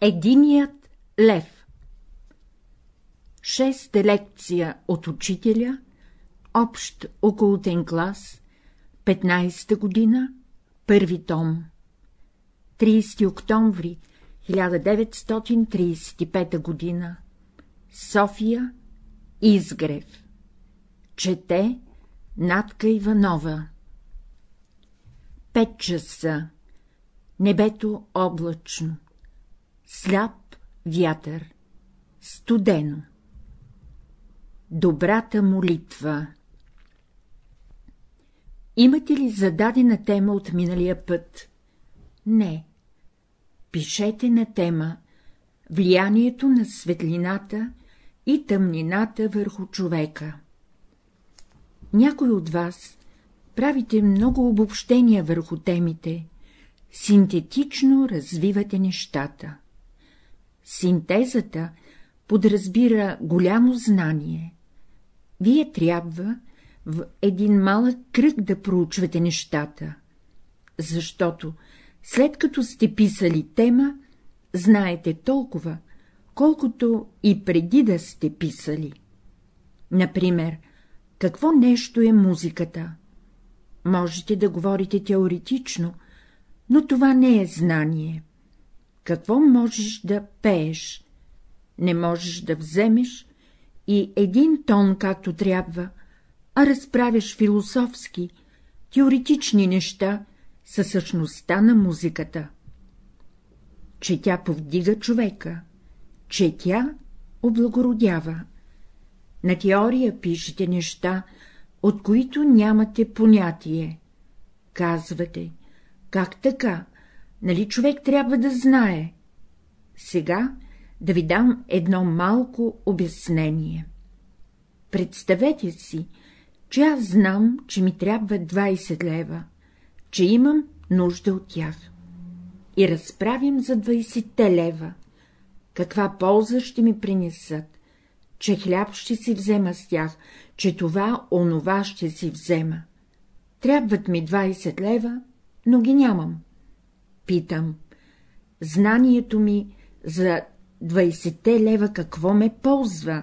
Единият лев. Шеста лекция от учителя, общ околотен клас, 15-та година, първи том. 30 октомври 1935 година. София, Изгрев. Чете Натка Иванова. Пет часа. Небето облачно Сляп вятър Студено Добрата молитва Имате ли зададена тема от миналия път? Не. Пишете на тема Влиянието на светлината и тъмнината върху човека. Някой от вас правите много обобщения върху темите, синтетично развивате нещата. Синтезата подразбира голямо знание. Вие трябва в един малък кръг да проучвате нещата, защото след като сте писали тема, знаете толкова, колкото и преди да сте писали. Например, какво нещо е музиката? Можете да говорите теоретично, но това не е знание. Какво можеш да пееш? Не можеш да вземеш и един тон както трябва, а разправяш философски, теоретични неща със същността на музиката. Че тя повдига човека, че тя облагородява. На теория пишете неща, от които нямате понятие. Казвате, как така, нали човек трябва да знае? Сега да ви дам едно малко обяснение. Представете си, че аз знам, че ми трябва 20 лева, че имам нужда от тях. И разправим за 20 лева. Каква полза ще ми принесат? Че хляб ще си взема с тях, че това, онова ще си взема. Трябват ми 20 лева, но ги нямам. Питам, знанието ми за 20 лева какво ме ползва,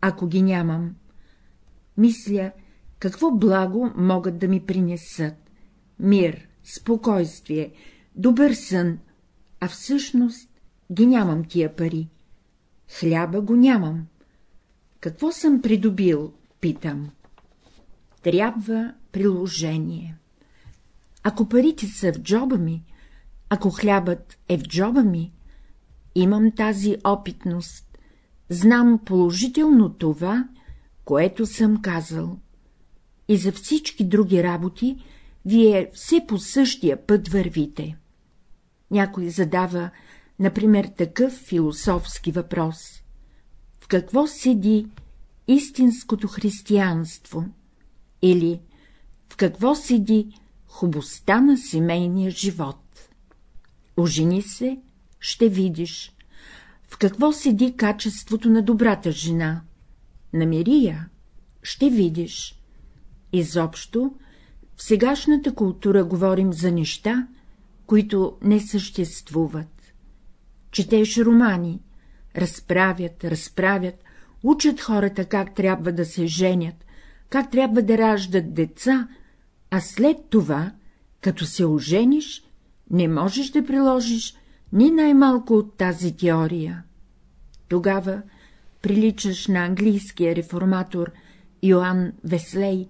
ако ги нямам? Мисля, какво благо могат да ми принесат? Мир, спокойствие, добър сън, а всъщност ги нямам тия пари. Хляба го нямам. Какво съм придобил, питам. Трябва приложение. Ако парите са в джоба ми, ако хлябът е в джоба ми, имам тази опитност, знам положително това, което съм казал. И за всички други работи вие все по същия път вървите. Някой задава, например, такъв философски въпрос. В какво седи истинското християнство? Или в какво седи хубостта на семейния живот? Ожени се, ще видиш. В какво седи качеството на добрата жена? Намери я, ще видиш. Изобщо, в сегашната култура говорим за неща, които не съществуват. Четеш романи, разправят, разправят, учат хората как трябва да се женят, как трябва да раждат деца, а след това, като се ожениш, не можеш да приложиш ни най-малко от тази теория. Тогава приличаш на английския реформатор Йоанн Веслей,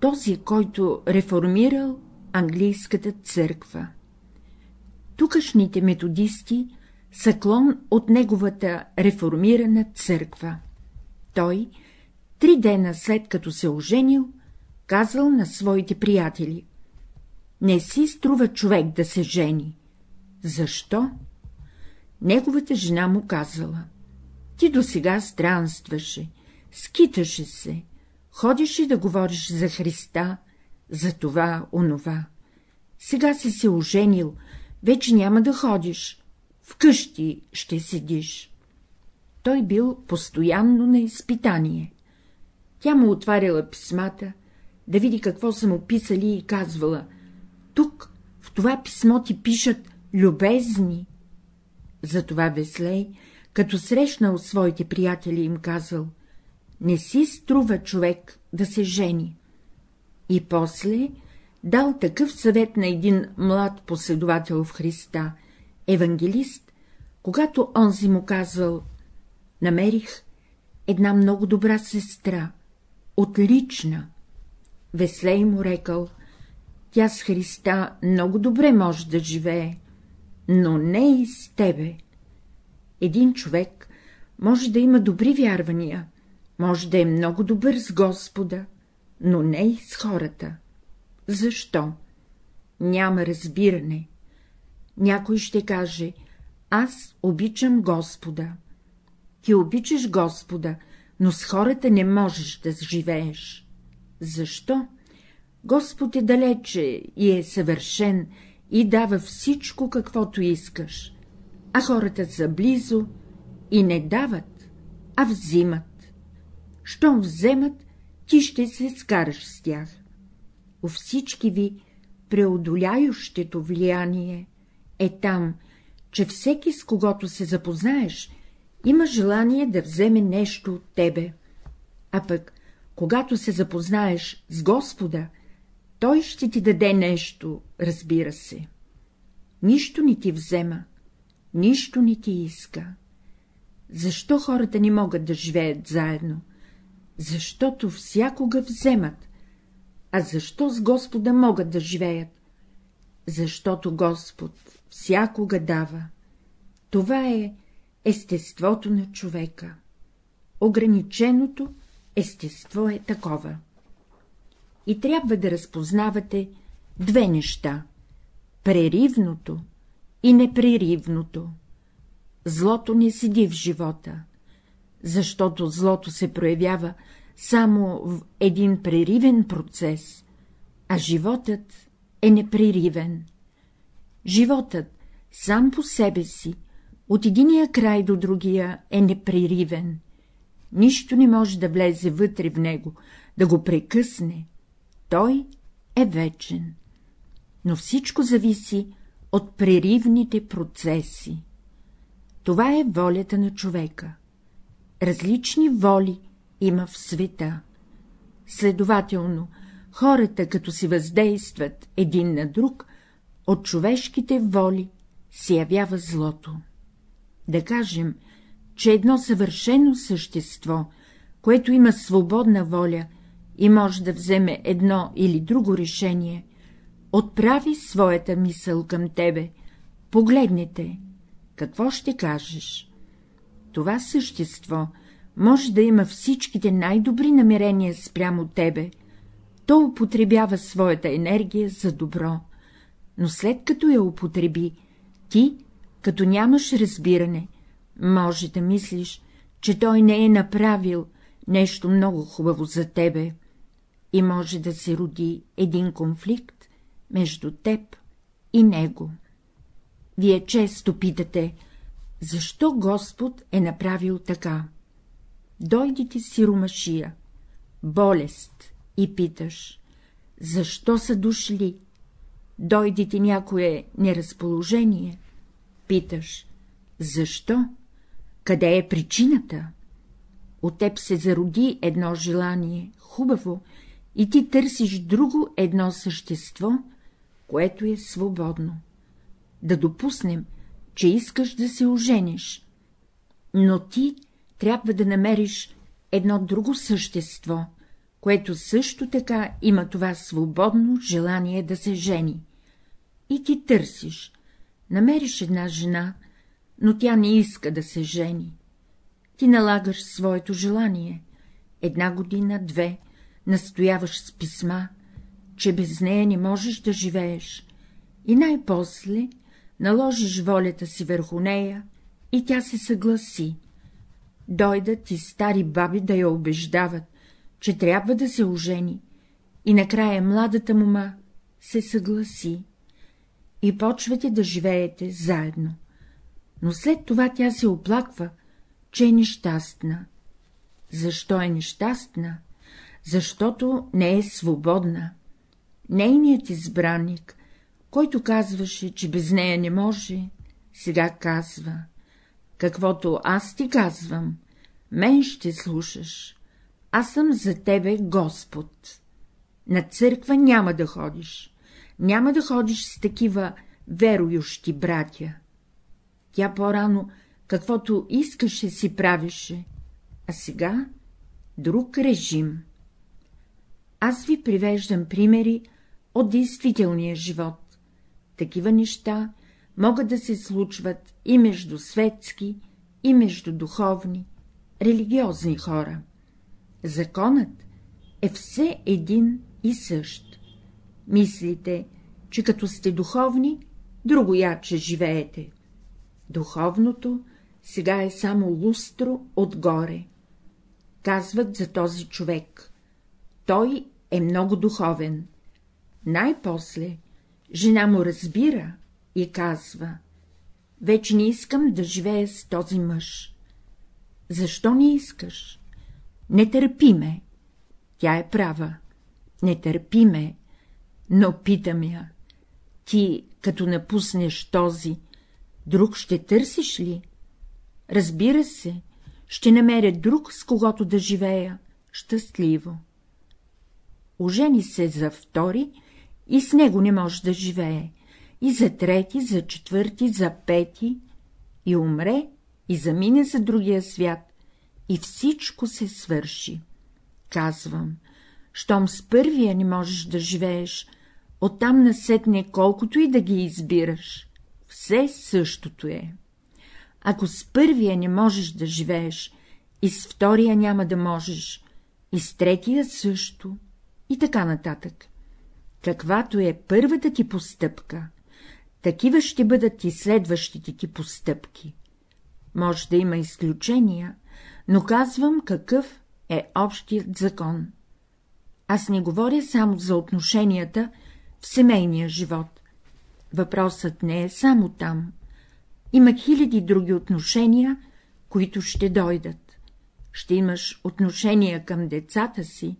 този, който реформирал английската църква. Тукашните методисти са клон от неговата реформирана църква. Той, три дена след като се оженил, казал на своите приятели — не си струва човек да се жени. Защо? Неговата жена му казала — ти досега странстваше, скиташе се, ходеше да говориш за Христа, за това, онова. Сега си се оженил, вече няма да ходиш, вкъщи ще седиш. Той бил постоянно на изпитание. Тя му отваряла писмата, да види какво са му писали и казвала — тук, в това писмо ти пишат любезни. Затова Веслей, като срещнал своите приятели, им казал — не си струва човек да се жени. И после дал такъв съвет на един млад последовател в Христа, евангелист, когато онзи му казал — намерих една много добра сестра, отлична. Веслей му рекал — тя с Христа много добре може да живее, но не и с тебе. Един човек може да има добри вярвания, може да е много добър с Господа, но не и с хората. Защо? Няма разбиране. Някой ще каже, аз обичам Господа. Ти обичаш Господа, но с хората не можеш да живееш. Защо? Господ е далече и е съвършен и дава всичко, каквото искаш, а хората са близо и не дават, а взимат. Щом вземат, ти ще се скараш с тях. У всички ви преодоляющето влияние е там, че всеки, с когото се запознаеш, има желание да вземе нещо от тебе, а пък, когато се запознаеш с Господа, той ще ти даде нещо, разбира се. Нищо не ти взема, нищо не ти иска. Защо хората не могат да живеят заедно? Защото всякога вземат. А защо с Господа могат да живеят? Защото Господ всякога дава. Това е естеството на човека. Ограниченото естество е такова. И трябва да разпознавате две неща — преривното и непреривното. Злото не седи в живота, защото злото се проявява само в един преривен процес, а животът е непреривен. Животът сам по себе си, от единия край до другия е непреривен. Нищо не може да влезе вътре в него, да го прекъсне. Той е вечен. Но всичко зависи от преривните процеси. Това е волята на човека. Различни воли има в света. Следователно, хората, като си въздействат един на друг, от човешките воли се явява злото. Да кажем, че едно съвършено същество, което има свободна воля и може да вземе едно или друго решение, отправи своята мисъл към тебе, погледнете, какво ще кажеш? Това същество може да има всичките най-добри намерения спрямо тебе, то употребява своята енергия за добро, но след като я употреби, ти, като нямаш разбиране, може да мислиш, че той не е направил нещо много хубаво за тебе и може да се роди един конфликт между теб и него. Вие често питате, защо Господ е направил така? Дойдите си ромашия, болест и питаш, защо са дошли? Дойдете някое неразположение, питаш, защо? Къде е причината? От теб се зароди едно желание, хубаво, и ти търсиш друго едно същество, което е свободно. Да допуснем, че искаш да се ожениш, но ти трябва да намериш едно друго същество, което също така има това свободно желание да се жени. И ти търсиш, намериш една жена, но тя не иска да се жени. Ти налагаш своето желание. Една година, две, настояваш с писма, че без нея не можеш да живееш, и най-после наложиш волята си върху нея и тя се съгласи. Дойдат и стари баби да я убеждават, че трябва да се ожени, и накрая младата мума се съгласи. И почвате да живеете заедно. Но след това тя се оплаква, че е нещастна. Защо е нещастна? Защото не е свободна. Нейният избранник, който казваше, че без нея не може, сега казва каквото аз ти казвам, мен ще слушаш. Аз съм за тебе Господ. На църква няма да ходиш. Няма да ходиш с такива верующи братя. Тя по-рано, каквото искаше, си правеше, а сега друг режим. Аз ви привеждам примери от действителния живот. Такива неща могат да се случват и между светски, и между духовни, религиозни хора. Законът е все един и същ. Мислите, че като сте духовни, друго яче живеете. Духовното сега е само лустро отгоре. Казват за този човек. Той е много духовен. Най-после жена му разбира и казва — вече не искам да живея с този мъж. Защо не искаш? Не търпи ме. Тя е права. Не търпи ме, но питам я. Ти, като напуснеш този, друг ще търсиш ли? Разбира се, ще намеря друг, с когото да живея щастливо. Ожени се за втори и с него не може да живее, и за трети, за четвърти, за пети, и умре, и замине за другия свят, и всичко се свърши. Казвам, щом с първия не можеш да живееш, оттам насетне колкото и да ги избираш, все същото е. Ако с първия не можеш да живееш, и с втория няма да можеш, и с третия също, и така нататък. Каквато е първата ти постъпка, такива ще бъдат и следващите ти постъпки. Може да има изключения, но казвам какъв е общият закон. Аз не говоря само за отношенията в семейния живот. Въпросът не е само там. Има хиляди други отношения, които ще дойдат. Ще имаш отношения към децата си,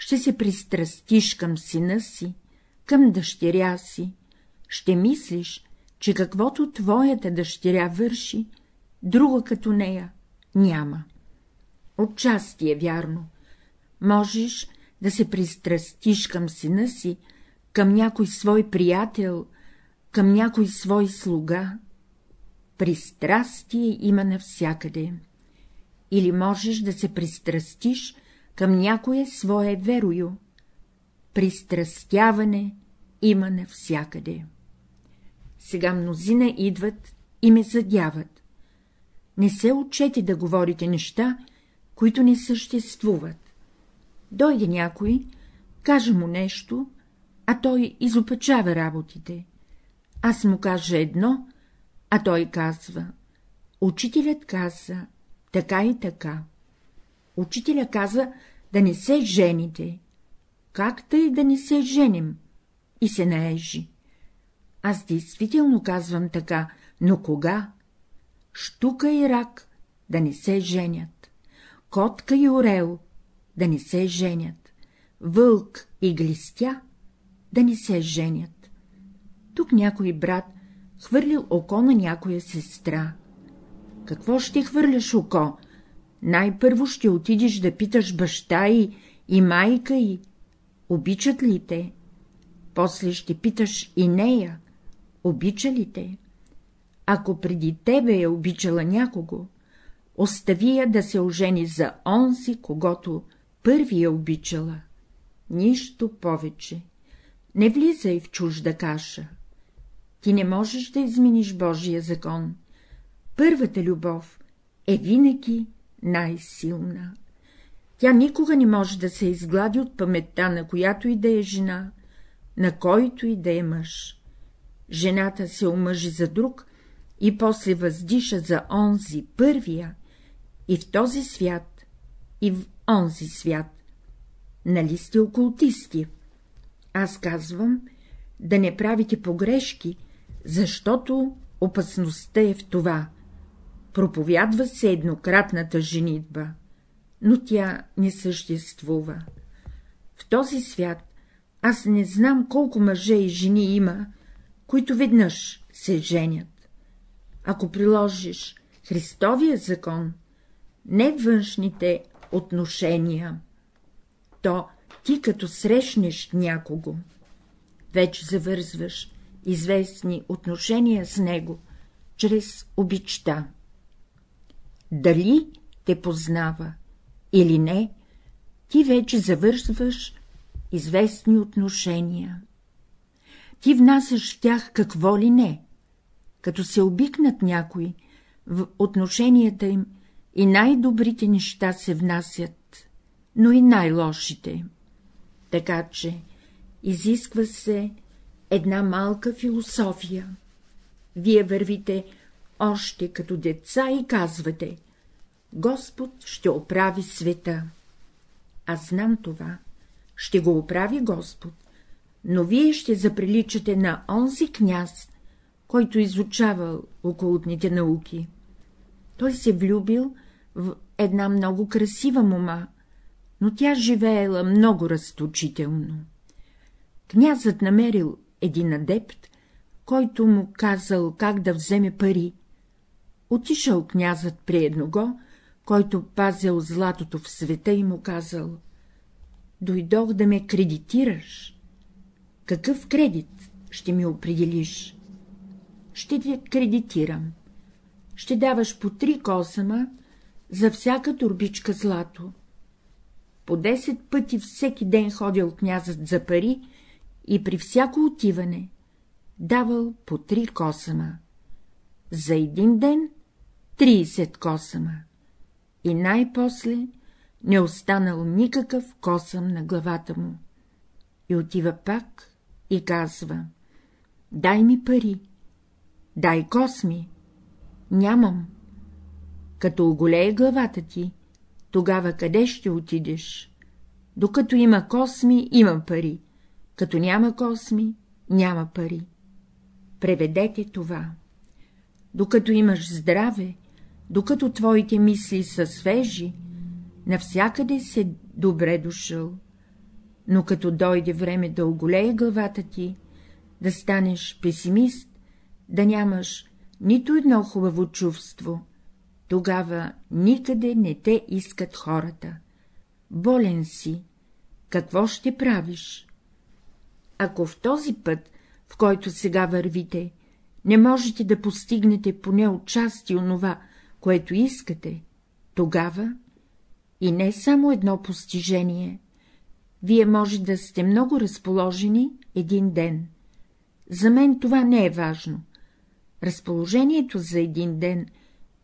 ще се пристрастиш към сина си, към дъщеря си, ще мислиш, че каквото твоята дъщеря върши, друга като нея няма. Отчасти е вярно. Можеш да се пристрастиш към сина си, към някой свой приятел, към някой свой слуга. Пристрастие има навсякъде. Или можеш да се пристрастиш към някое свое верою. Пристрастяване има навсякъде. Сега мнозина идват и ме задяват. Не се учете да говорите неща, които не съществуват. Дойде някой, каже му нещо, а той изопачава работите. Аз му кажа едно, а той казва. Учителят каза така и така. Учителя каза да не се жените. Как тъй да не се женим? И се наежи. Аз действително казвам така, но кога? Штука и рак да не се женят, котка и орел да не се женят, вълк и глистя да не се женят. Тук някой брат хвърлил око на някоя сестра. Какво ще хвърляш око? Най-първо ще отидеш да питаш баща и, и майка и, обичат ли те? После ще питаш и нея, обича ли те? Ако преди тебе е обичала някого, остави я да се ожени за онзи, когато първи е обичала. Нищо повече. Не влизай в чужда каша. Ти не можеш да измениш Божия закон. Първата любов е винаги най-силна. Тя никога не може да се изглади от паметта на която и да е жена, на който и да е мъж. Жената се омъжи за друг и после въздиша за онзи първия, и в този свят, и в онзи свят. Нали сте окултисти? Аз казвам, да не правите погрешки, защото опасността е в това. Проповядва се еднократната женитба, но тя не съществува. В този свят аз не знам колко мъже и жени има, които веднъж се женят. Ако приложиш Христовия закон, не външните отношения. То ти като срещнеш някого, вече завързваш известни отношения с него, чрез обичта. Дали те познава или не, ти вече завързваш известни отношения. Ти внасяш в тях какво ли не, като се обикнат някои, в отношенията им и най-добрите неща се внасят, но и най-лошите. Така че изисква се една малка философия. Вие вървите още като деца и казвате — Господ ще оправи света. Аз знам това, ще го оправи Господ, но вие ще заприличате на онзи княз, който изучавал околотните науки. Той се влюбил в една много красива мома, но тя живеела много разточително. Князът намерил един адепт, който му казал как да вземе пари. Отишъл князът при едного, който пазил златото в света и му казал — дойдох да ме кредитираш. Какъв кредит ще ми определиш? Ще те кредитирам. Ще даваш по три косама за всяка турбичка злато. По 10 пъти всеки ден ходил князът за пари и при всяко отиване давал по три косама. За един ден 30 косама. И най-после не останал никакъв косъм на главата му. И отива пак и казва — дай ми пари, дай косми. Нямам. Като оголее главата ти, тогава къде ще отидеш? Докато има косми, има пари, като няма косми, няма пари. Преведете това. Докато имаш здраве, докато твоите мисли са свежи, навсякъде се добре дошъл, но като дойде време да оголее главата ти, да станеш песимист, да нямаш нито едно хубаво чувство, тогава никъде не те искат хората. Болен си, какво ще правиш? Ако в този път, в който сега вървите, не можете да постигнете поне отчасти онова, което искате, тогава и не само едно постижение, вие може да сте много разположени един ден. За мен това не е важно. Разположението за един ден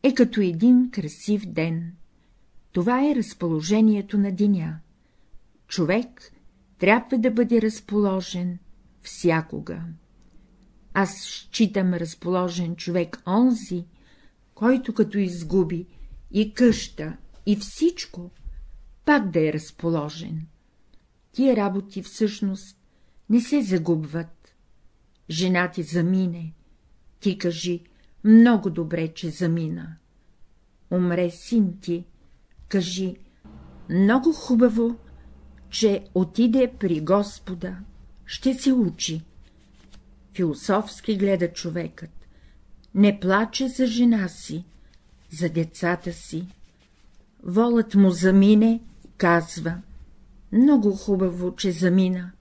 е като един красив ден. Това е разположението на деня. Човек трябва да бъде разположен всякога. Аз считам разположен човек онзи, който като изгуби и къща, и всичко, пак да е разположен. Тия работи всъщност не се загубват. Жена ти замине, ти кажи, много добре, че замина. Умре син ти, кажи, много хубаво, че отиде при Господа, ще се учи. Философски гледа човекът, не плаче за жена си, за децата си. Волът му замине, казва, много хубаво, че замина.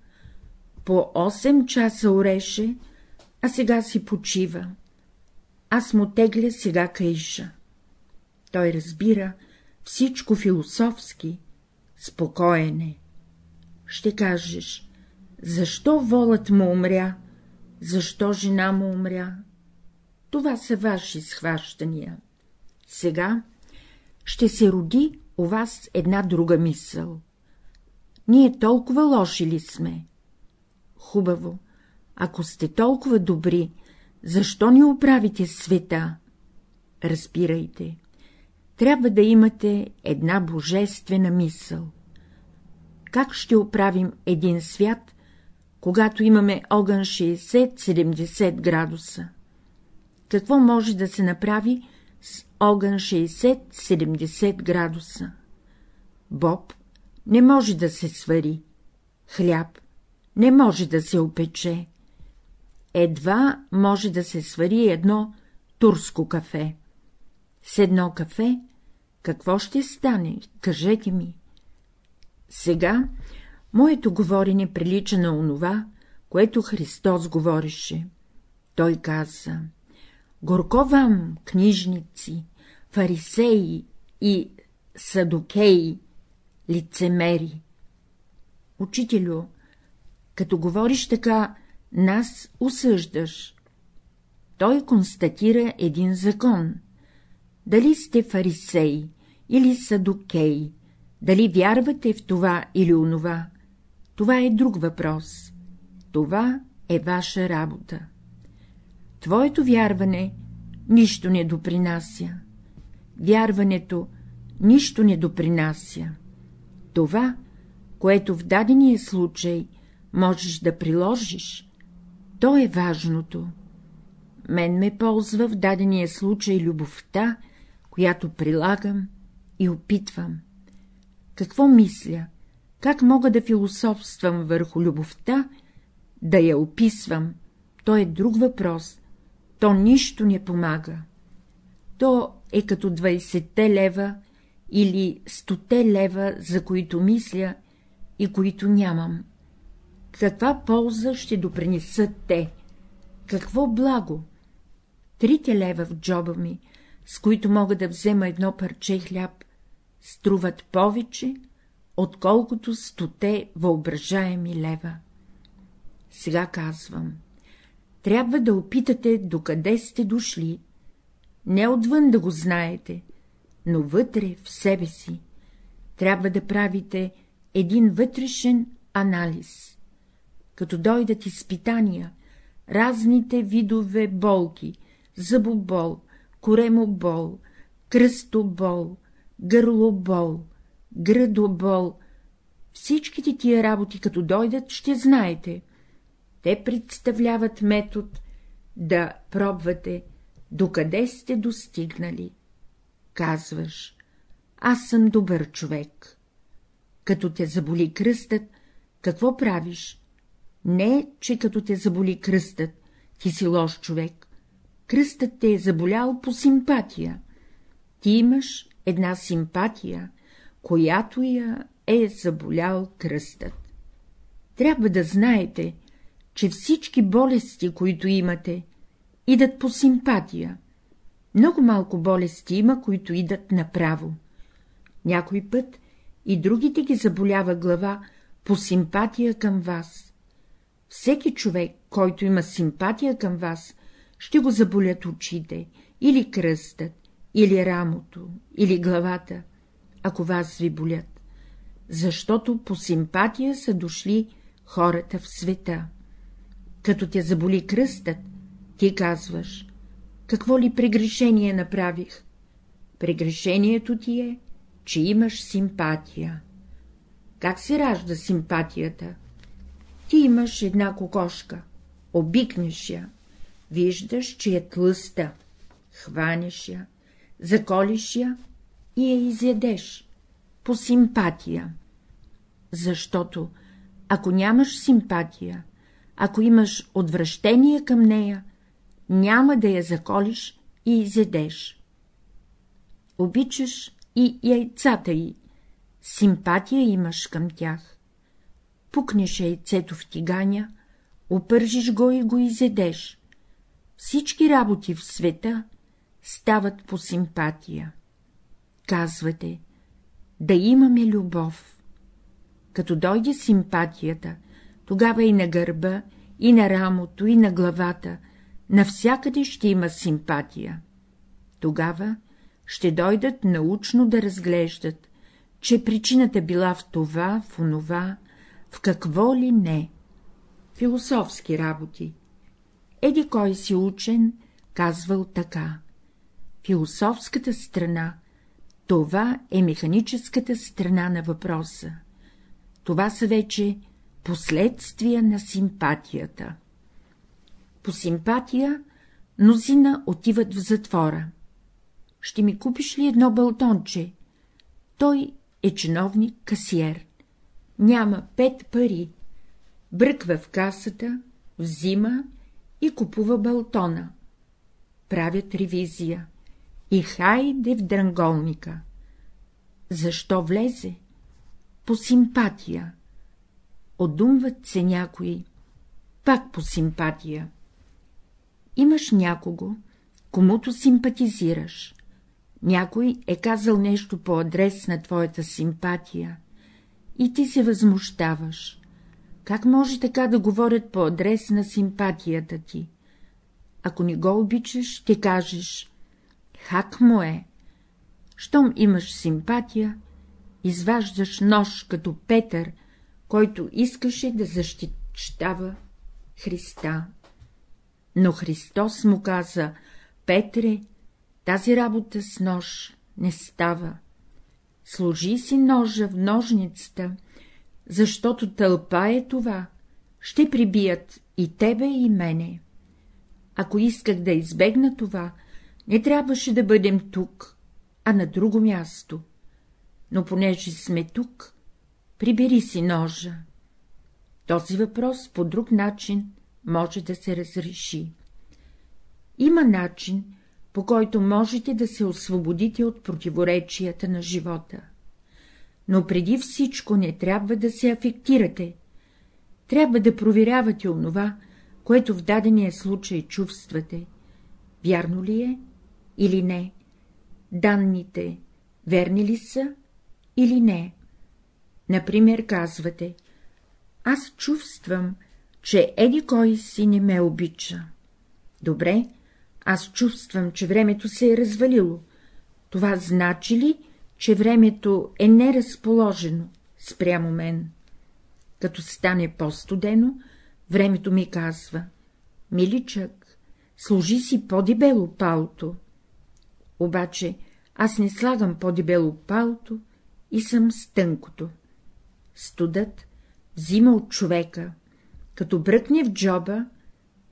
По 8 часа ореше, а сега си почива. Аз му тегля сега кайша. Той разбира всичко философски, спокоен е. Ще кажеш, защо волът му умря, защо жена му умря? Това са ваши схващания. Сега ще се роди у вас една друга мисъл. Ние толкова лоши ли сме? Хубаво, ако сте толкова добри, защо ни оправите света? Разбирайте, трябва да имате една божествена мисъл. Как ще оправим един свят, когато имаме огън 60-70 градуса? Какво може да се направи с огън 60-70 градуса? Боб не може да се свари, хляб не може да се опече, едва може да се свари едно турско кафе. С едно кафе какво ще стане, кажете ми? Сега моето говорене прилича на онова, което Христос говореше. Той каза — горко вам, книжници, фарисеи и садокеи, лицемери. Учителю, като говориш така, нас осъждаш. Той констатира един закон. Дали сте фарисеи или садокеи, дали вярвате в това или онова, това е друг въпрос. Това е ваша работа. Твоето вярване нищо не допринася. Вярването нищо не допринася. Това, което в дадения случай можеш да приложиш, то е важното. Мен ме ползва в дадения случай любовта, която прилагам и опитвам. Какво мисля? Как мога да философствам върху любовта, да я описвам? То е друг въпрос. То нищо не помага. То е като 20 лева или 100 лева, за които мисля и които нямам. Каква полза ще допринесат те? Какво благо? Трите лева в джоба ми, с които мога да взема едно парче хляб, струват повече, отколкото стоте въображаеми лева. Сега казвам, трябва да опитате докъде сте дошли, не отвън да го знаете, но вътре в себе си. Трябва да правите един вътрешен анализ. Като дойдат изпитания, разните видове болки, зъбобол, коремобол, кръстобол, гърлобол, градобол, всичките тия работи, като дойдат, ще знаете. Те представляват метод да пробвате, докъде сте достигнали. Казваш, аз съм добър човек. Като те заболи кръстът, какво правиш? Не, че като те заболи кръстът, ти си лош човек. Кръстът те е заболял по симпатия. Ти имаш една симпатия, която я е заболял кръстът. Трябва да знаете, че всички болести, които имате, идат по симпатия. Много малко болести има, които идат направо. Някой път и другите ги заболява глава по симпатия към вас. Всеки човек, който има симпатия към вас, ще го заболят очите, или кръстът, или рамото, или главата, ако вас ви болят, защото по симпатия са дошли хората в света. Като те заболи кръстът, ти казваш, какво ли прегрешение направих? Прегрешението ти е, че имаш симпатия. Как се ражда симпатията? Ти имаш една кокошка, обикнеш я, виждаш, че е тлъста, хванеш я, заколиш я и я изядеш, по симпатия. Защото, ако нямаш симпатия, ако имаш отвращение към нея, няма да я заколиш и изедеш. Обичаш и яйцата й, симпатия имаш към тях. Пукнеш яйцето в тиганя, опържиш го и го изедеш. Всички работи в света стават по симпатия. Казвате, да имаме любов. Като дойде симпатията, тогава и на гърба, и на рамото, и на главата, навсякъде ще има симпатия. Тогава ще дойдат научно да разглеждат, че причината била в това, в онова, в какво ли не. Философски работи. Еди кой си учен, казвал така. Философската страна, това е механическата страна на въпроса. Това са вече последствия на симпатията. По симпатия мнозина отиват в затвора. Ще ми купиш ли едно бълтонче? Той е чиновник касиер. Няма пет пари. Бръква в касата, взима и купува балтона. Правят ревизия. и хайде в дранголника. Защо влезе? По симпатия. Одумват се някои, пак по симпатия. Имаш някого, комуто симпатизираш. Някой е казал нещо по адрес на твоята симпатия и ти се възмущаваш. Как може така да говорят по адрес на симпатията ти? Ако не го обичаш, ще кажеш — хак му е. Щом имаш симпатия, изваждаш нож като Петър, който искаше да защищава Христа. Но Христос му каза — Петре, тази работа с нож не става. Сложи си ножа в ножницата, защото тълпа е това, ще прибият и тебе и мене. Ако исках да избегна това, не трябваше да бъдем тук, а на друго място. Но понеже сме тук, прибери си ножа. Този въпрос по друг начин може да се разреши. Има начин, по който можете да се освободите от противоречията на живота. Но преди всичко не трябва да се афектирате. Трябва да проверявате онова, което в дадения случай чувствате. Вярно ли е или не? Данните верни ли са или не? Например, казвате, аз чувствам, че еди кой си не ме обича. Добре, аз чувствам, че времето се е развалило. Това значи ли, че времето е неразположено спрямо мен? Като стане по-студено, времето ми казва — миличък, служи си по-дебело палто. Обаче аз не слагам по-дебело палто и съм с тънкото. Студът взима от човека, като бръкне в джоба,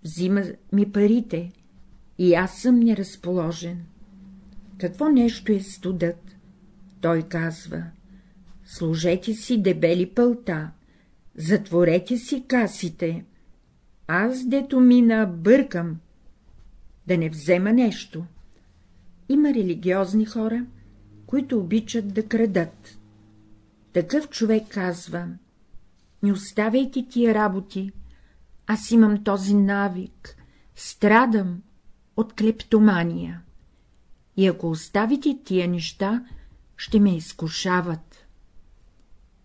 взима ми парите, и аз съм неразположен. Какво нещо е студът? Той казва — служете си дебели пълта, затворете си касите, аз, дето мина, бъркам, да не взема нещо. Има религиозни хора, които обичат да крадат. Такъв човек казва — не оставяйте тия работи, аз имам този навик, страдам, от клептомания. И ако оставите тия неща, ще ме изкушават.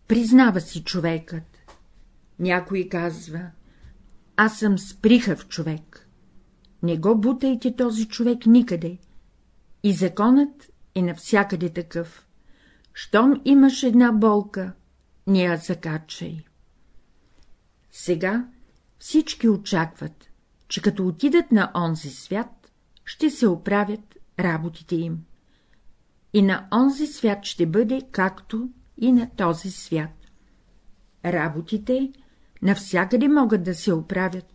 Признава си човекът. Някой казва, аз съм сприхав човек. Не го бутайте този човек никъде. И законът е навсякъде такъв. Щом имаш една болка, не я закачай. Сега всички очакват, че като отидат на онзи свят, ще се оправят работите им. И на онзи свят ще бъде, както и на този свят. Работите навсякъде могат да се оправят,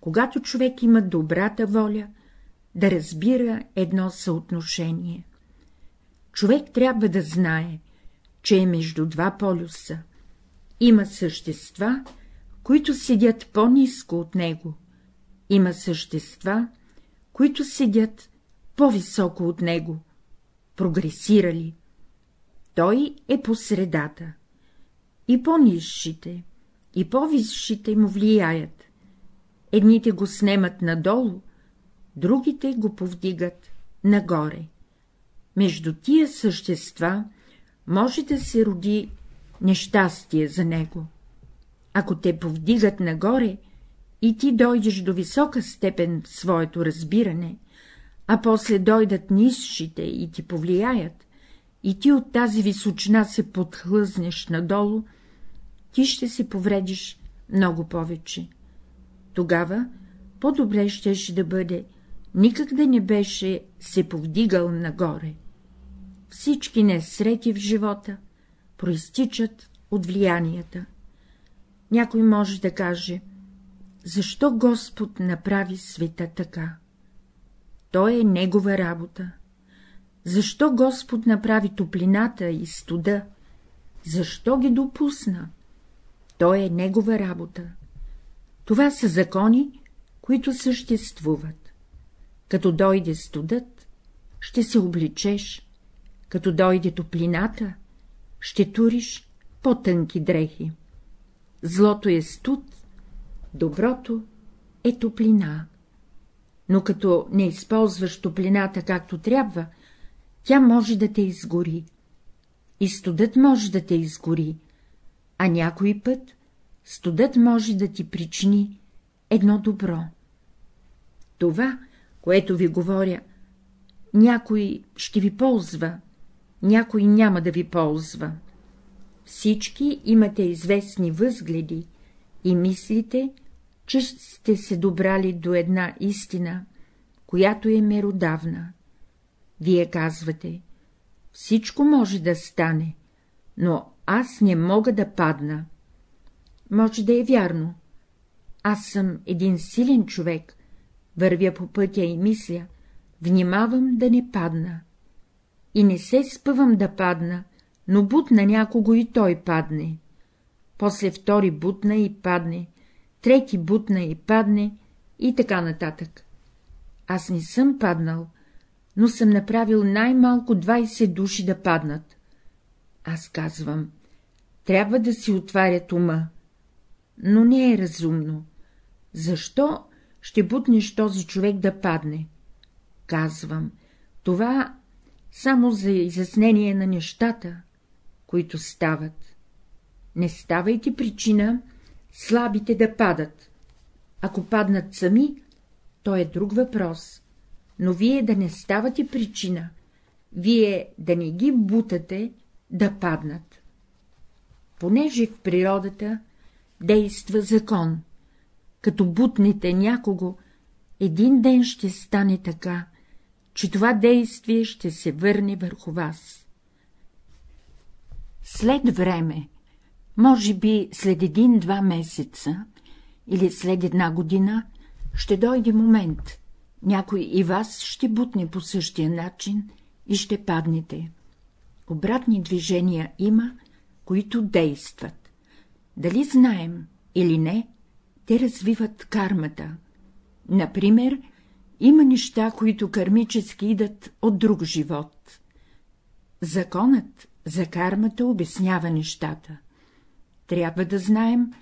когато човек има добрата воля да разбира едно съотношение. Човек трябва да знае, че е между два полюса. Има същества, които седят по-низко от него. Има същества, които седят по-високо от него, прогресирали. Той е по средата. И по-низшите, и по-висшите му влияят. Едните го снемат надолу, другите го повдигат нагоре. Между тия същества може да се роди нещастие за него. Ако те повдигат нагоре, и ти дойдеш до висока степен в своето разбиране, а после дойдат низшите и ти повлияят, и ти от тази височина се подхлъзнеш надолу, ти ще се повредиш много повече. Тогава по-добре щеше да бъде, никак да не беше се повдигал нагоре. Всички несрети в живота проистичат от влиянията. Някой може да каже защо Господ направи света така? То е Негова работа. Защо Господ направи топлината и студа? Защо ги допусна? То е Негова работа. Това са закони, които съществуват. Като дойде студът, ще се обличеш, като дойде топлината, ще туриш по-тънки дрехи. Злото е студ, доброто е топлина. Но като не използваш топлината както трябва, тя може да те изгори. И студът може да те изгори, а някой път студът може да ти причини едно добро. Това, което ви говоря, някой ще ви ползва, някой няма да ви ползва. Всички имате известни възгледи и мислите, че сте се добрали до една истина, която е меродавна. Вие казвате, всичко може да стане, но аз не мога да падна. Може да е вярно. Аз съм един силен човек, вървя по пътя и мисля, внимавам да не падна. И не се спъвам да падна, но бутна някого и той падне. После втори бутна и падне, трети бутна и падне и така нататък. Аз не съм паднал, но съм направил най-малко 20 души да паднат. Аз казвам, трябва да си отварят ума, но не е разумно. Защо ще бутнеш този човек да падне? Казвам, това само за изяснение на нещата, които стават. Не ставайте причина слабите да падат. Ако паднат сами, то е друг въпрос, но вие да не ставате причина, вие да не ги бутате да паднат. Понеже в природата действа закон, като бутнете някого, един ден ще стане така, че това действие ще се върне върху вас. След време, може би след един-два месеца или след една година, ще дойде момент, някой и вас ще бутне по същия начин и ще паднете. Обратни движения има, които действат. Дали знаем или не, те развиват кармата. Например, има неща, които кармически идат от друг живот. Законът за кармата обяснява нещата. Трябва да знаем,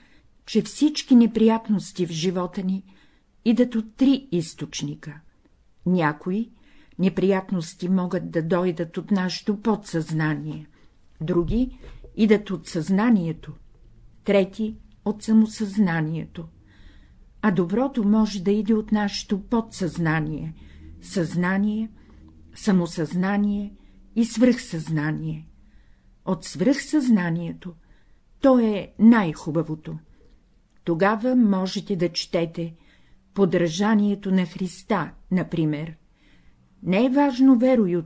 че всички неприятности в живота ни идат от три източника. Някои неприятности могат да дойдат от нашето подсъзнание, други идат от съзнанието, трети — от самосъзнанието. А доброто може да иде от нашето подсъзнание, съзнание, самосъзнание и свръхсъзнание. От свръхсъзнанието то е най-хубавото. Тогава можете да четете подражанието на Христа, например. Не е важно верою,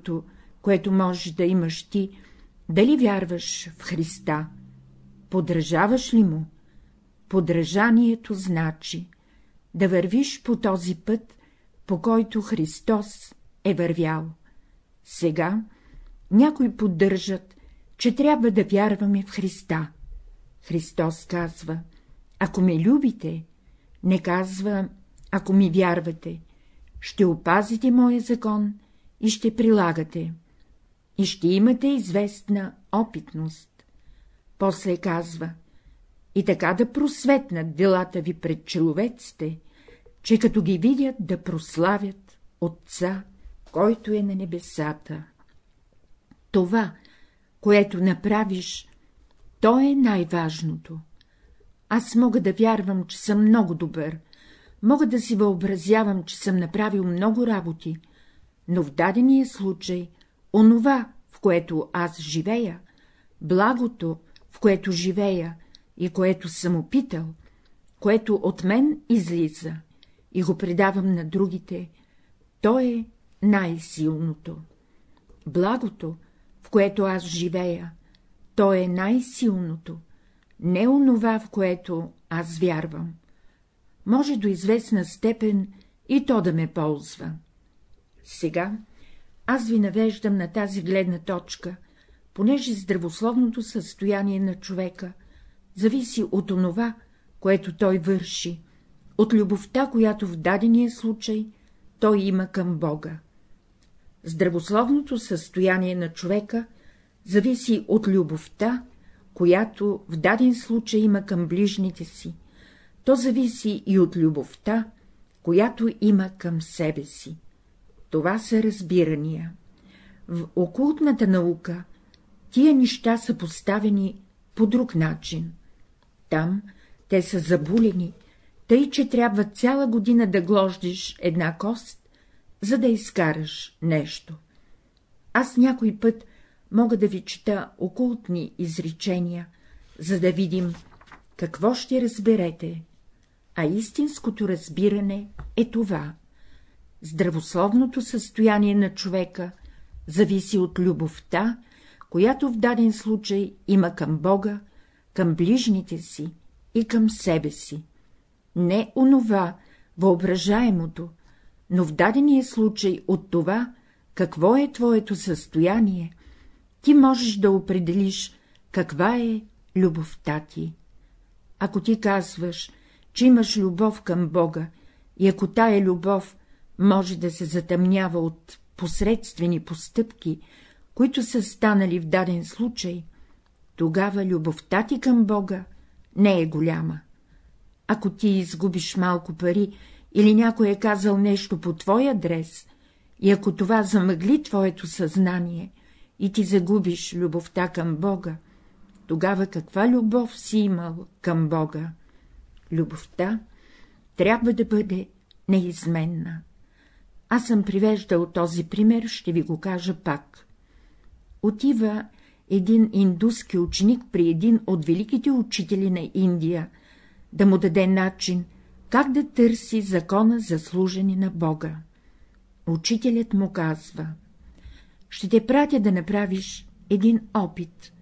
което можеш да имаш ти, дали вярваш в Христа. Подражаваш ли му? Подражанието значи да вървиш по този път, по който Христос е вървял. Сега някои поддържат, че трябва да вярваме в Христа. Христос казва, ако ме любите, не казва, ако ми вярвате, ще опазите моя закон и ще прилагате, и ще имате известна опитност. После казва, и така да просветнат делата ви пред человеците, че като ги видят да прославят Отца, който е на небесата. Това, което направиш, то е най-важното. Аз мога да вярвам, че съм много добър, мога да си въобразявам, че съм направил много работи, но в дадения случай, онова, в което аз живея, благото, в което живея и което съм опитал, което от мен излиза и го предавам на другите, то е най-силното. Благото, в което аз живея, то е най-силното, не онова, в което аз вярвам. Може до известна степен и то да ме ползва. Сега аз ви навеждам на тази гледна точка, понеже здравословното състояние на човека зависи от онова, което той върши, от любовта, която в дадения случай той има към Бога. Здравословното състояние на човека зависи от любовта, която в даден случай има към ближните си, то зависи и от любовта, която има към себе си. Това са разбирания. В окултната наука тия неща са поставени по друг начин. Там те са забулени, тъй, че трябва цяла година да глождиш една кост, за да изкараш нещо. Аз някой път мога да ви чета окултни изречения, за да видим, какво ще разберете, а истинското разбиране е това. Здравословното състояние на човека зависи от любовта, която в даден случай има към Бога, към ближните си и към себе си. Не онова въображаемото, но в дадения случай от това, какво е твоето състояние, ти можеш да определиш каква е любовта ти. Ако ти казваш, че имаш любов към Бога, и ако тая любов може да се затъмнява от посредствени постъпки, които са станали в даден случай, тогава любовта ти към Бога не е голяма. Ако ти изгубиш малко пари или някой е казал нещо по твой адрес, и ако това замъгли твоето съзнание и ти загубиш любовта към Бога, тогава каква любов си имал към Бога? Любовта трябва да бъде неизменна. Аз съм привеждал този пример, ще ви го кажа пак. Отива един индуски ученик при един от великите учители на Индия, да му даде начин, как да търси закона за служене на Бога. Учителят му казва — ще те пратя да направиш един опит.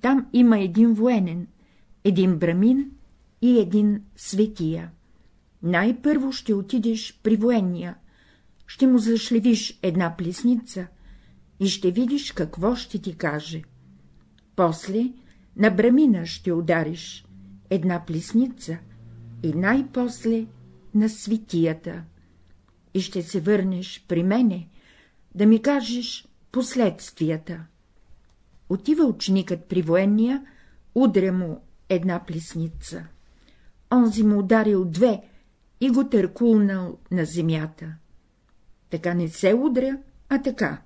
Там има един военен, един брамин и един светия. Най-първо ще отидеш при военния, ще му зашлевиш една плесница и ще видиш какво ще ти каже. После на брамина ще удариш една плесница и най-после на светията. И ще се върнеш при мене да ми кажеш последствията. Отива ученикът при военния, удря му една плесница. Онзи му ударил две и го търкулнал на земята. Така не се удря, а така.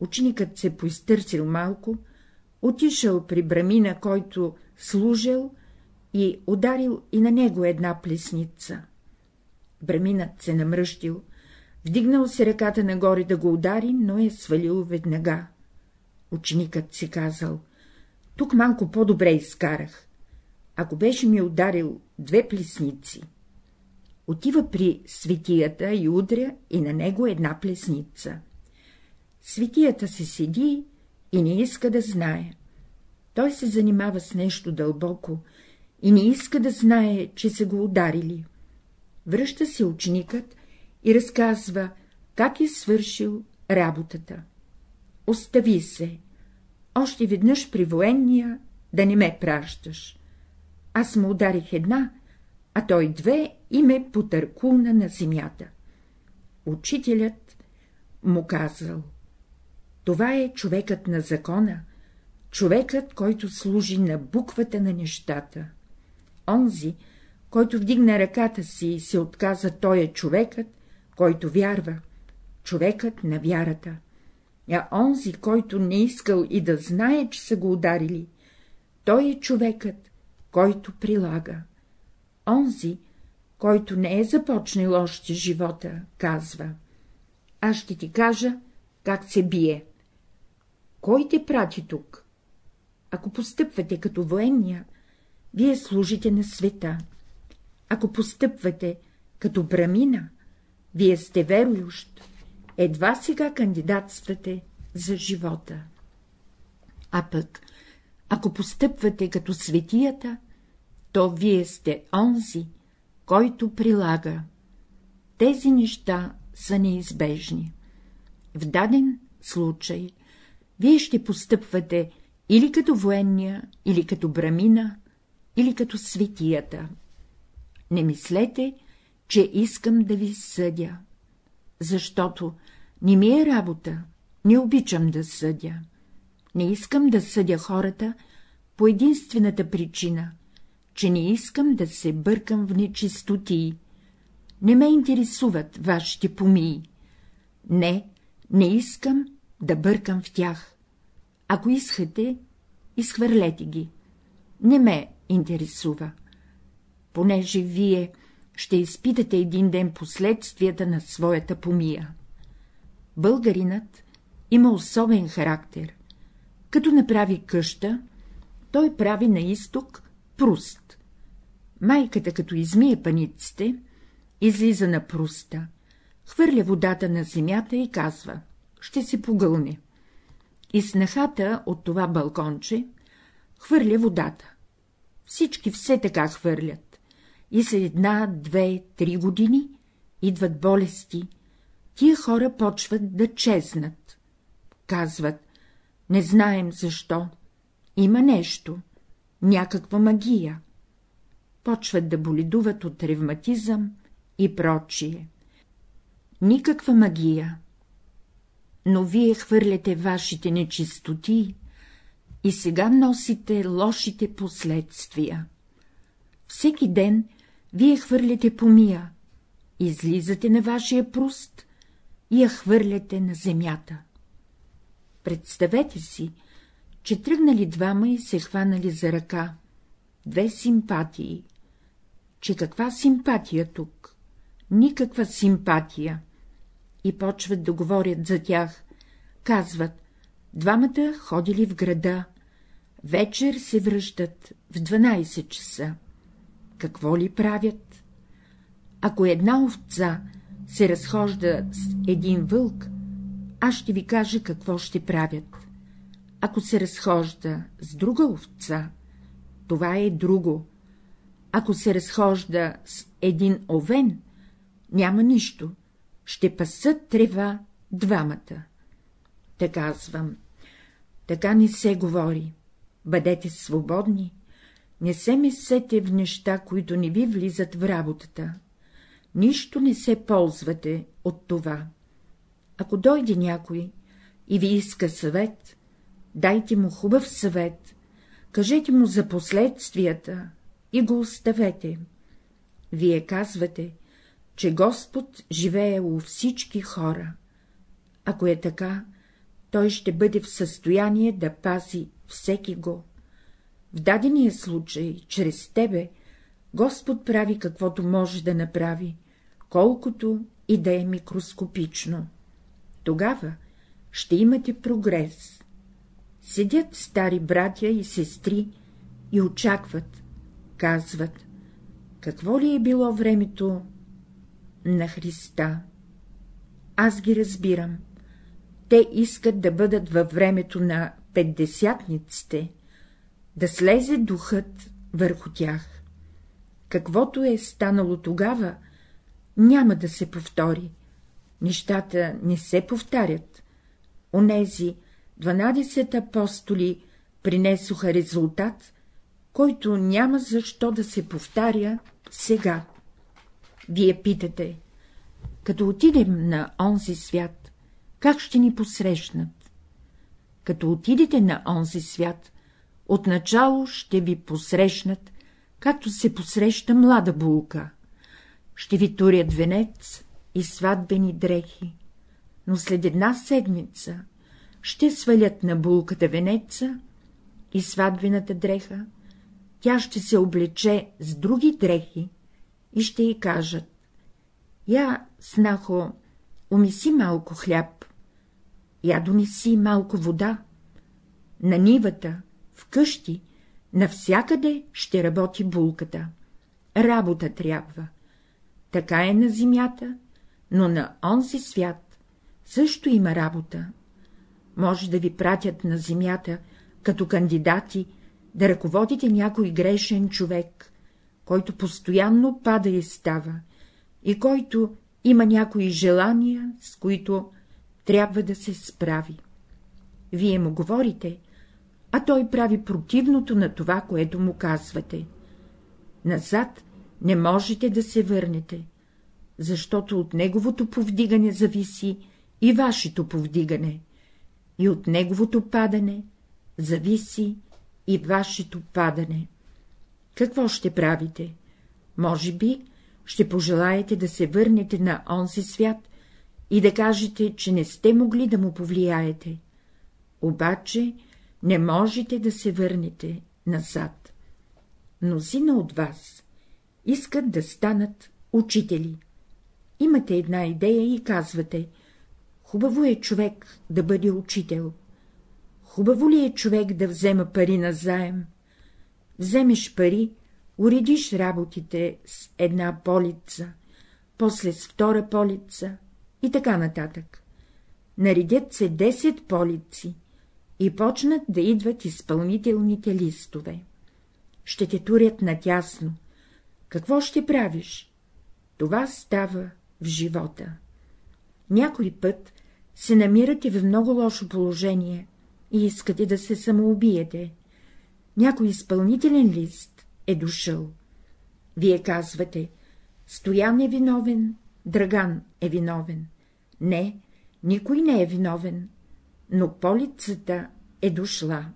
Ученикът се поизтърсил малко, отишъл при брамина, който служил и ударил и на него една плесница. Браминът се намръщил, вдигнал се ръката нагоре да го удари, но е свалил веднага. Ученикът си казал, тук малко по-добре изкарах. Ако беше ми ударил две плесници, отива при светията и удря и на него една плесница. Светията се седи и не иска да знае. Той се занимава с нещо дълбоко и не иска да знае, че са го ударили. Връща се ученикът и разказва, как е свършил работата. Остави се. Още веднъж при военния да не ме пращаш. Аз му ударих една, а той две и ме потъркулна на земята. Учителят му казал — това е човекът на закона, човекът, който служи на буквата на нещата. Онзи, който вдигна ръката си и се отказа, той е човекът, който вярва, човекът на вярата. А онзи, който не искал и да знае, че са го ударили, той е човекът, който прилага. Онзи, който не е започнал още живота, казва — аз ще ти кажа, как се бие. Кой те прати тук? Ако постъпвате като военния, вие служите на света. Ако постъпвате като брамина, вие сте верующ, едва сега кандидатствате за живота. А пък, ако постъпвате като светията, то вие сте онзи, който прилага. Тези неща са неизбежни. В даден случай вие ще постъпвате или като военния, или като брамина, или като светията. Не мислете, че искам да ви съдя, защото Не ми е работа, не обичам да съдя. Не искам да съдя хората по единствената причина, че не искам да се бъркам в нечистотии. Не ме интересуват вашите помии. Не, не искам да бъркам в тях. Ако искате, изхвърлете ги. Не ме интересува. Понеже вие ще изпитате един ден последствията на своята помия. Българинът има особен характер. Като направи къща, той прави на изток пруст. Майката, като измие паниците, излиза на пруста, хвърля водата на земята и казва — ще се погълне. И снахата от това балконче хвърля водата. Всички все така хвърлят. И след една, две, три години идват болести. Тия хора почват да чезнат. Казват, не знаем защо. Има нещо, някаква магия. Почват да боледуват от ревматизъм и прочие. Никаква магия. Но вие хвърляте вашите нечистоти и сега носите лошите последствия. Всеки ден вие хвърляте помия, излизате на вашия пруст и я хвърляте на земята. Представете си, че тръгнали двама и се хванали за ръка. Две симпатии. Че каква симпатия тук? Никаква симпатия. И почват да говорят за тях. Казват, двамата ходили в града. Вечер се връщат в 12 часа. Какво ли правят? Ако една овца се разхожда с един вълк, аз ще ви кажа какво ще правят. Ако се разхожда с друга овца, това е друго. Ако се разхожда с един овен, няма нищо, ще пасат трева двамата. Та казвам, така не се говори, бъдете свободни, не се месете в неща, които не ви влизат в работата, нищо не се ползвате от това. Ако дойде някой и ви иска съвет, дайте му хубав съвет, кажете му за последствията и го оставете. Вие казвате, че Господ живее у всички хора. Ако е така, той ще бъде в състояние да пази всеки го. В дадения случай, чрез тебе, Господ прави каквото може да направи, колкото и да е микроскопично. Тогава ще имате прогрес. Седят стари братя и сестри и очакват, казват, какво ли е било времето на Христа. Аз ги разбирам. Те искат да бъдат във времето на петдесятниците, да слезе духът върху тях. Каквото е станало тогава, няма да се повтори. Нещата не се повтарят. Онези, 12 апостоли принесоха резултат, който няма защо да се повтаря сега. Вие питате, като отидем на онзи свят, как ще ни посрещнат? Като отидете на онзи свят, отначало ще ви посрещнат, както се посреща млада булка. Ще ви турят венец и сватбени дрехи, но след една седмица ще свалят на булката венеца и сватбената дреха, тя ще се облече с други дрехи и ще й кажат — я, снахо, умиси малко хляб, я донеси малко вода. На нивата, вкъщи, навсякъде ще работи булката. Работа трябва. Така е на земята, но на онзи свят също има работа може да ви пратят на земята като кандидати да ръководите някой грешен човек, който постоянно пада и става, и който има някои желания, с които трябва да се справи. Вие му говорите, а той прави противното на това, което му казвате. Назад не можете да се върнете, защото от неговото повдигане зависи и вашето повдигане, и от неговото падане зависи и вашето падане. Какво ще правите? Може би ще пожелаете да се върнете на онзи свят и да кажете, че не сте могли да му повлияете. Обаче не можете да се върнете назад. Мнозина от вас искат да станат учители. Имате една идея и казвате — хубаво е човек да бъде учител. Хубаво ли е човек да взема пари на заем? Вземеш пари, уредиш работите с една полица, после с втора полица и така нататък. Наредят се 10 полици и почнат да идват изпълнителните листове. Ще те турят натясно. Какво ще правиш? Това става в живота. Някой път се намирате в много лошо положение и искате да се самоубиете. Някой изпълнителен лист е дошъл. Вие казвате, Стоян е виновен, Драган е виновен. Не, никой не е виновен, но полицата е дошла.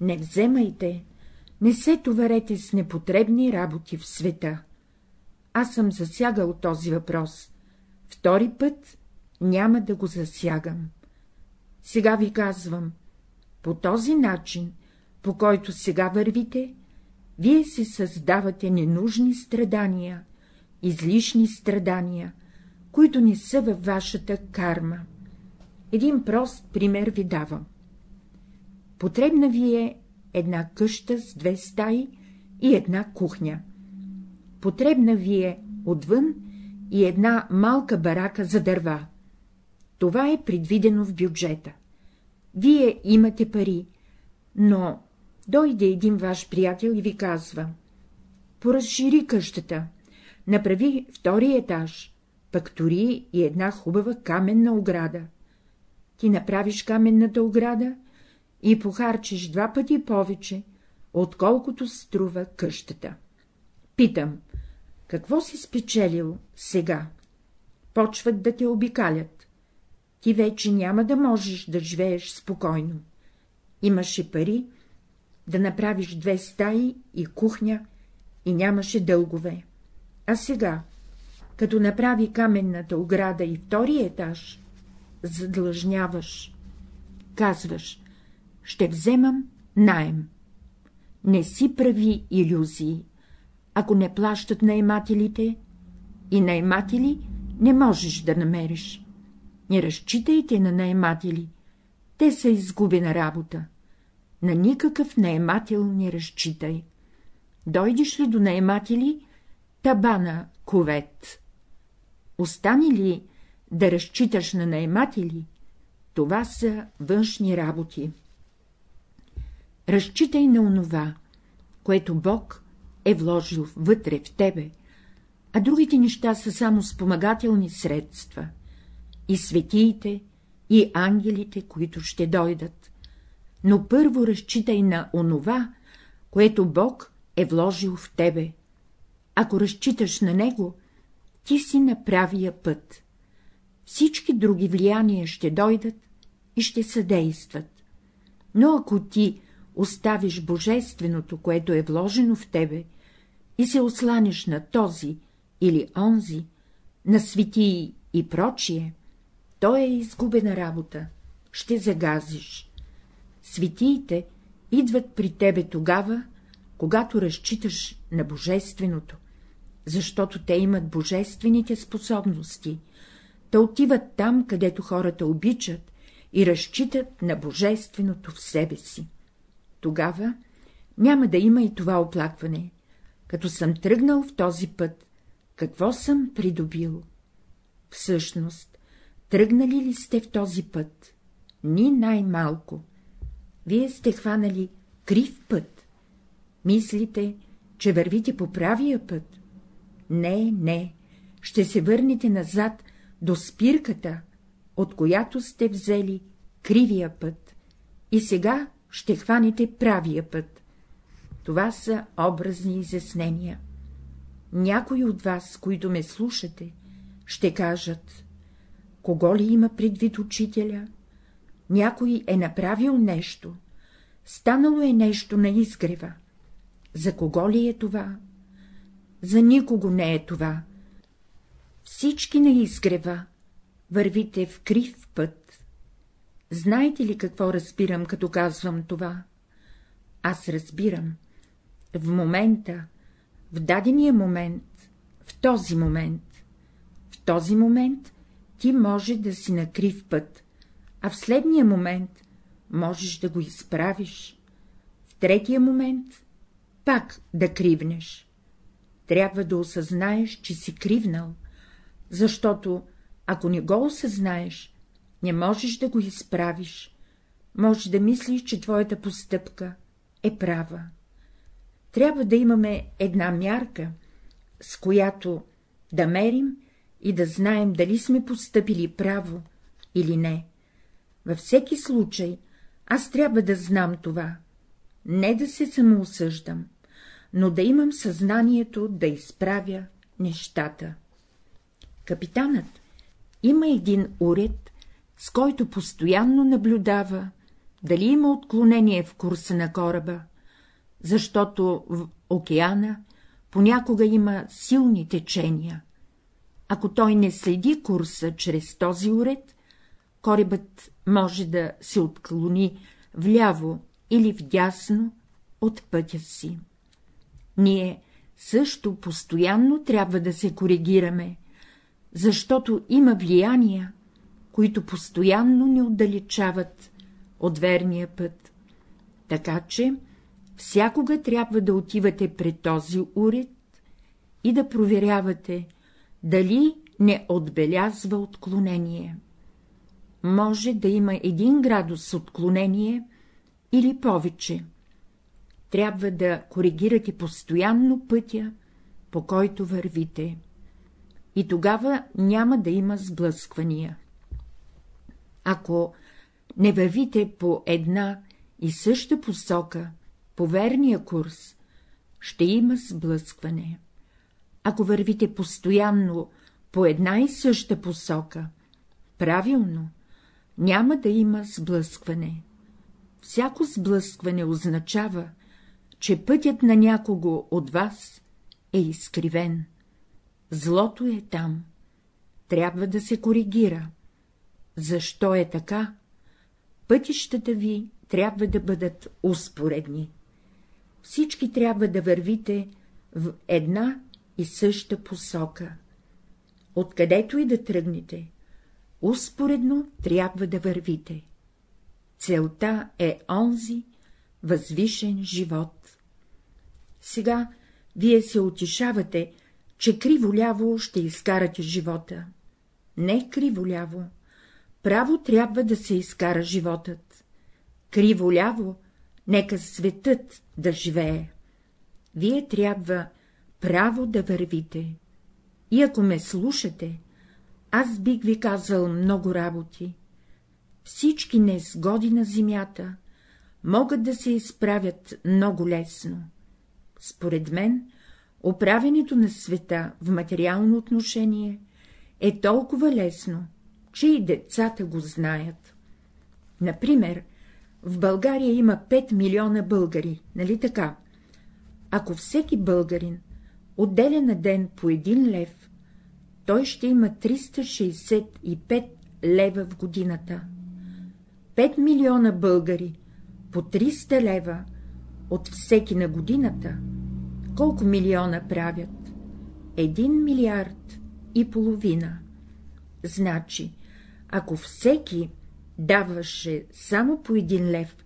Не вземайте, не се товарете с непотребни работи в света. Аз съм засягал този въпрос. Втори път няма да го засягам. Сега ви казвам, по този начин, по който сега вървите, вие се създавате ненужни страдания, излишни страдания, които не са във вашата карма. Един прост пример ви давам. Потребна ви е една къща с две стаи и една кухня. Потребна ви е отвън и една малка барака за дърва. Това е предвидено в бюджета. Вие имате пари, но дойде един ваш приятел и ви казва — поразшири къщата, направи втори етаж, пък тори и една хубава каменна ограда. Ти направиш каменната ограда и похарчиш два пъти повече, отколкото струва къщата. Питам, какво си спечелил сега? Почват да те обикалят. Ти вече няма да можеш да живееш спокойно. Имаше пари да направиш две стаи и кухня и нямаше дългове. А сега, като направи каменната ограда и втори етаж, задлъжняваш. Казваш, ще вземам найем. Не си прави иллюзии. Ако не плащат наемателите, и наематели не можеш да намериш. Не разчитайте на наематели, те са изгубена работа. На никакъв наемател не разчитай. Дойдеш ли до наематели, табана ковет. Остане ли да разчиташ на наематели, това са външни работи. Разчитай на онова, което Бог е вложил вътре в тебе, а другите неща са само спомагателни средства, и светиите, и ангелите, които ще дойдат. Но първо разчитай на онова, което Бог е вложил в тебе. Ако разчиташ на Него, ти си на правия път. Всички други влияния ще дойдат и ще съдействат. Но ако ти оставиш божественото, което е вложено в тебе, и се осланиш на този или онзи, на светии и прочие, то е изгубена работа, ще загазиш. Светиите идват при тебе тогава, когато разчиташ на божественото, защото те имат божествените способности, да отиват там, където хората обичат и разчитат на божественото в себе си. Тогава няма да има и това оплакване. Като съм тръгнал в този път, какво съм придобил? Всъщност, тръгнали ли сте в този път? Ни най-малко. Вие сте хванали крив път. Мислите, че вървите по правия път. Не, не, ще се върнете назад до спирката, от която сте взели кривия път, и сега ще хванете правия път. Това са образни изяснения. Някои от вас, които ме слушате, ще кажат Кого ли има предвид учителя? Някой е направил нещо, станало е нещо на изгрева. За кого ли е това? За никого не е това. Всички на изгрева вървите в крив път. Знаете ли какво разбирам, като казвам това? Аз разбирам. В момента, в дадения момент, в този момент, в този момент ти може да си на крив път, а в следния момент можеш да го изправиш, в третия момент пак да кривнеш. Трябва да осъзнаеш, че си кривнал, защото, ако не го осъзнаеш, не можеш да го изправиш, може да мислиш, че твоята постъпка е права. Трябва да имаме една мярка, с която да мерим и да знаем дали сме постъпили право или не. Във всеки случай аз трябва да знам това, не да се самоосъждам, но да имам съзнанието да изправя нещата. Капитанът има един уред, с който постоянно наблюдава, дали има отклонение в курса на кораба, защото в океана понякога има силни течения. Ако той не следи курса чрез този уред, корабът може да се отклони вляво или вдясно от пътя си. Ние също постоянно трябва да се коригираме, защото има влияния, които постоянно ни отдалечават от верния път. Така че всякога трябва да отивате пред този уред и да проверявате, дали не отбелязва отклонение. Може да има един градус отклонение или повече. Трябва да коригирате постоянно пътя, по който вървите. И тогава няма да има сблъсквания. Ако не вървите по една и съща посока, по верния курс, ще има сблъскване. Ако вървите постоянно по една и съща посока, правилно, няма да има сблъскване. Всяко сблъскване означава, че пътят на някого от вас е изкривен. Злото е там. Трябва да се коригира. Защо е така? Пътищата ви трябва да бъдат успоредни. Всички трябва да вървите в една и съща посока. Откъдето и да тръгнете, успоредно трябва да вървите. Целта е онзи възвишен живот. Сега вие се утешавате, че криво-ляво ще изкарате живота. Не криво-ляво. Право трябва да се изкара животът. Криво-ляво, нека светът да живее. Вие трябва право да вървите. И ако ме слушате, аз бих ви казал много работи. Всички незгоди на земята могат да се изправят много лесно. Според мен, оправенето на света в материално отношение е толкова лесно, че и децата го знаят. Например, в България има 5 милиона българи, нали така? Ако всеки българин отделя на ден по един лев, той ще има 365 лева в годината. 5 милиона българи по 300 лева от всеки на годината, колко милиона правят? Един милиард и половина. Значи, ако всеки даваше само по един лев,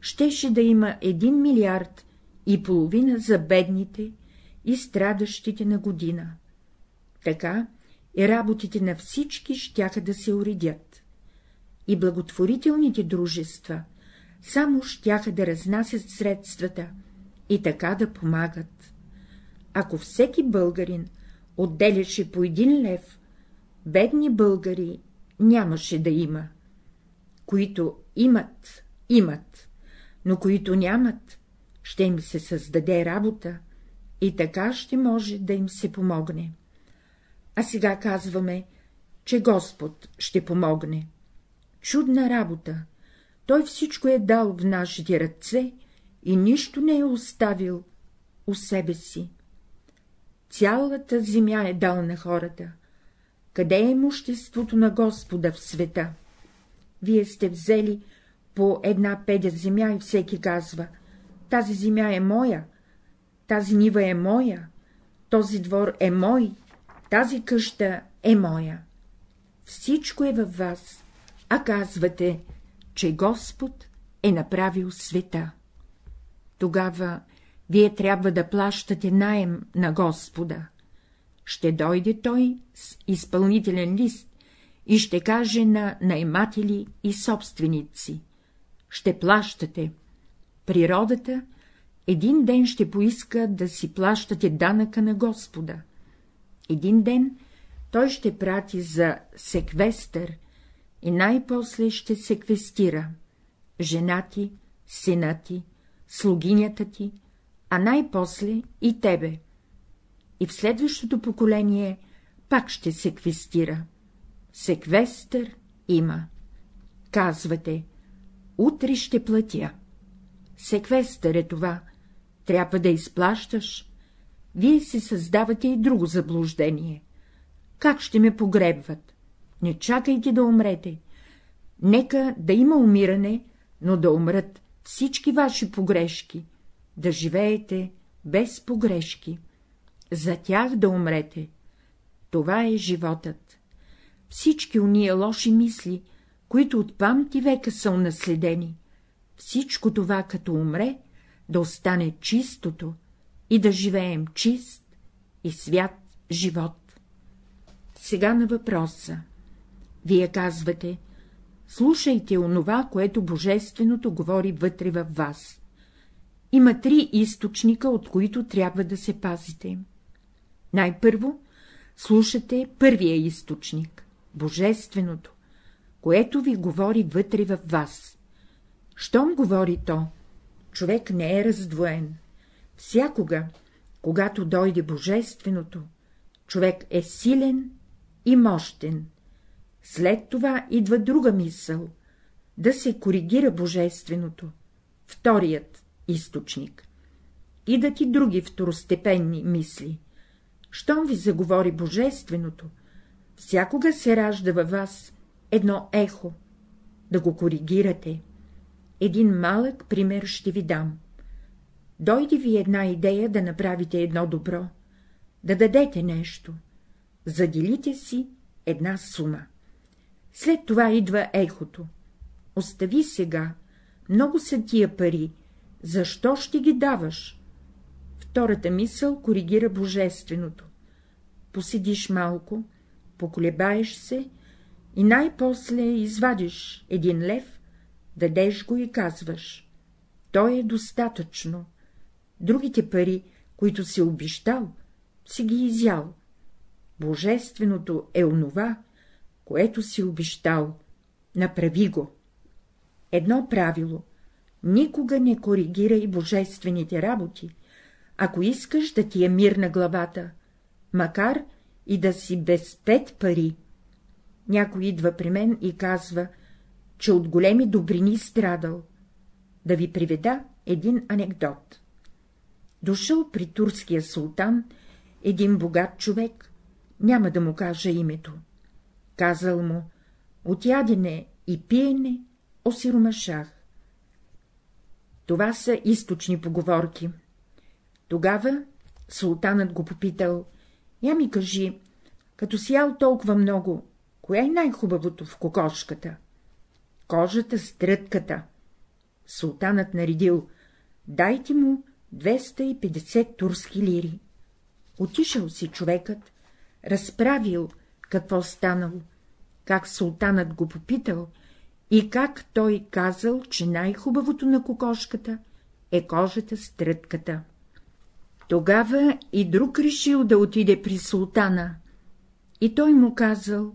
щеше да има един милиард и половина за бедните и страдащите на година. Така и работите на всички щяха да се уредят. И благотворителните дружества само щяха да разнасят средствата и така да помагат. Ако всеки българин отделяше по един лев, бедни българи нямаше да има. Които имат, имат, но които нямат, ще им се създаде работа и така ще може да им се помогне. А сега казваме, че Господ ще помогне. Чудна работа! Той всичко е дал в нашите ръце и нищо не е оставил у себе си. Цялата земя е дал на хората. Къде е имуществото на Господа в света? Вие сте взели по една педя земя и всеки казва — тази земя е моя, тази нива е моя, този двор е мой, тази къща е моя. Всичко е във вас, а казвате, че Господ е направил света. Тогава вие трябва да плащате наем на Господа. Ще дойде той с изпълнителен лист и ще каже на найматели и собственици. Ще плащате. Природата един ден ще поиска да си плащате данъка на Господа. Един ден той ще прати за секвестър и най-после ще секвестира жена ти, сина ти, слугинята ти, а най-после и тебе. И в следващото поколение пак ще секвестира. Секвестър има. Казвате, утре ще платя. Секвестър е това, трябва да изплащаш. Вие си създавате и друго заблуждение. Как ще ме погребват? Не чакайте да умрете. Нека да има умиране, но да умрат всички ваши погрешки, да живеете без погрешки. За тях да умрете. Това е животът. Всички уния лоши мисли, които от памти века са унаследени, всичко това, като умре, да остане чистото и да живеем чист и свят живот. Сега на въпроса. Вие казвате, слушайте онова, което Божественото говори вътре във вас. Има три източника, от които трябва да се пазите. Най-първо слушате първия източник — Божественото, което ви говори вътре във вас. Щом говори то, човек не е раздвоен. Всякога, когато дойде Божественото, човек е силен и мощен. След това идва друга мисъл — да се коригира Божественото, вторият източник. Идат и други второстепенни мисли. Щом ви заговори Божественото, всякога се ражда във вас едно ехо, да го коригирате. Един малък пример ще ви дам. Дойде ви една идея да направите едно добро, да дадете нещо, заделите си една сума. След това идва ехото. Остави сега, много са тия пари, защо ще ги даваш? Втората мисъл коригира божественото. Поседиш малко, поколебаеш се и най-после извадиш един лев, дадеш го и казваш. Той е достатъчно. Другите пари, които си обещал, си ги изял. Божественото е онова, което си обещал. Направи го. Едно правило — никога не коригирай божествените работи, ако искаш да ти е мир на главата, макар и да си без пет пари. Някой идва при мен и казва, че от големи добрини страдал. Да ви приведа един анекдот. Дошъл при турския султан един богат човек, няма да му кажа името. Казал му, от ядене и пиене осиромашах. Това са източни поговорки. Тогава султанът го попитал, я ми кажи, като си толкова много, кое е най-хубавото в кокошката? Кожата с трътката. Султанът наредил, дайте му 250 турски лири. Отишъл си човекът, разправил какво станало, как султанът го попитал и как той казал, че най-хубавото на кокошката е кожата с трътката. Тогава и друг решил да отиде при султана, и той му казал,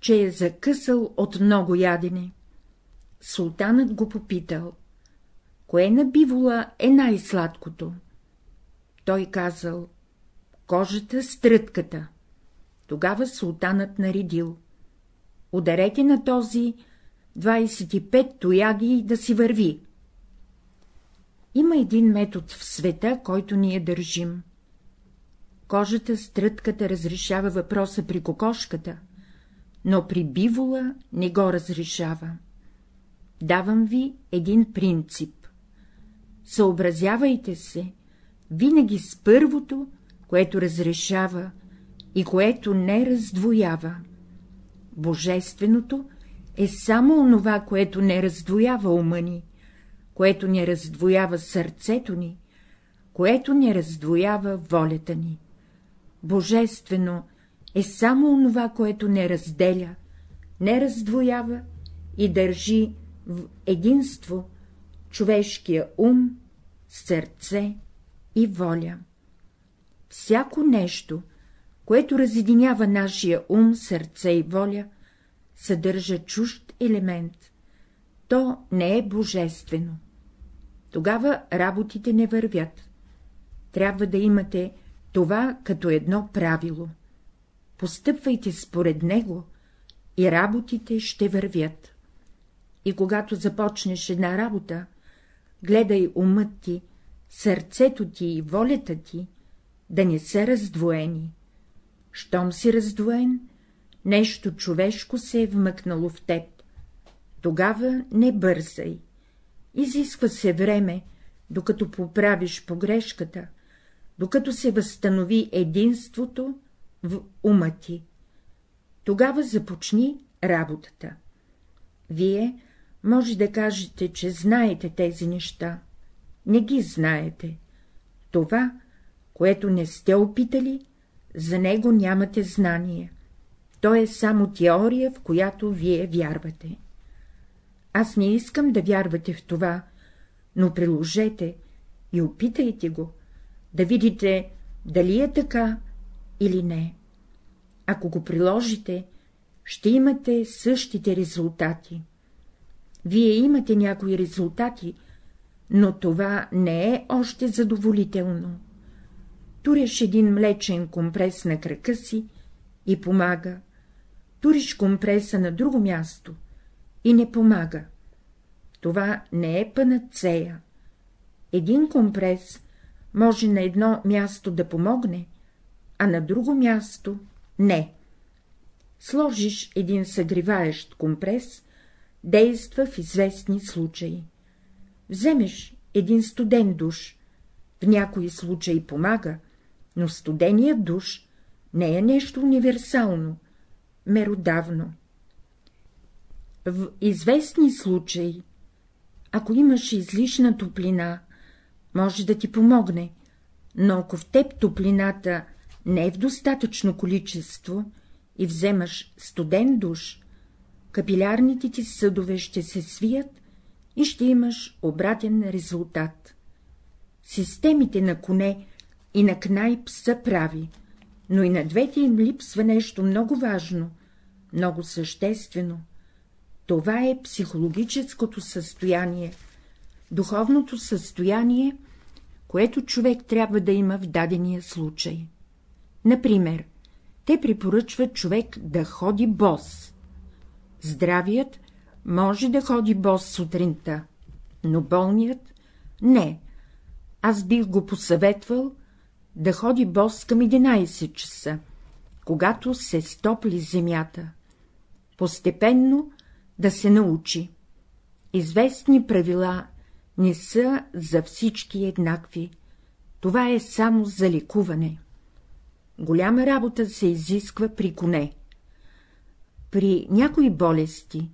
че е закъсал от много ядене. Султанът го попитал, кое на бивола е най-сладкото? Той казал, кожата с трътката. Тогава султанът наредил, ударете на този 25 тояги да си върви. Има един метод в света, който ние държим. Кожата с трътката разрешава въпроса при кокошката, но при бивола не го разрешава. Давам ви един принцип. Съобразявайте се винаги с първото, което разрешава и което не раздвоява. Божественото е само онова, което не раздвоява ума ни, което не раздвоява сърцето ни, което не раздвоява волята ни. Божествено е само онова, което не разделя, не раздвоява и държи в единство човешкия ум, сърце и воля. Всяко нещо, което разединява нашия ум, сърце и воля, съдържа чужд елемент. То не е божествено. Тогава работите не вървят. Трябва да имате това като едно правило. Постъпвайте според него и работите ще вървят. И когато започнеш една работа, гледай умът ти, сърцето ти и волята ти да не са раздвоени. Щом си раздвоен, нещо човешко се е вмъкнало в теб. Тогава не бързай. Изисква се време, докато поправиш погрешката, докато се възстанови единството в ума ти. Тогава започни работата. Вие може да кажете, че знаете тези неща. Не ги знаете. Това, което не сте опитали, за него нямате знание. То е само теория, в която вие вярвате. Аз не искам да вярвате в това, но приложете и опитайте го, да видите, дали е така или не. Ако го приложите, ще имате същите резултати. Вие имате някои резултати, но това не е още задоволително. Туреш един млечен компрес на крака си и помага, туриш компреса на друго място и не помага. Това не е панацея. Един компрес може на едно място да помогне, а на друго място не. Сложиш един съгреваещ компрес, действа в известни случаи. Вземеш един студен душ, в някои случаи помага, но студеният душ не е нещо универсално, меродавно. В известни случаи, ако имаш излишна топлина, може да ти помогне, но ако в теб топлината не е в достатъчно количество и вземаш студен душ, капилярните ти съдове ще се свият и ще имаш обратен резултат. Системите на коне и на кнайп са прави, но и на двете им липсва нещо много важно, много съществено. Това е психологическото състояние, духовното състояние, което човек трябва да има в дадения случай. Например, те препоръчват човек да ходи бос. Здравият може да ходи бос сутринта, но болният — не. Аз бих го посъветвал да ходи бос към 11 часа, когато се стопли земята. Постепенно да се научи. Известни правила не са за всички еднакви. Това е само за лекуване. Голяма работа се изисква при коне. При някои болести,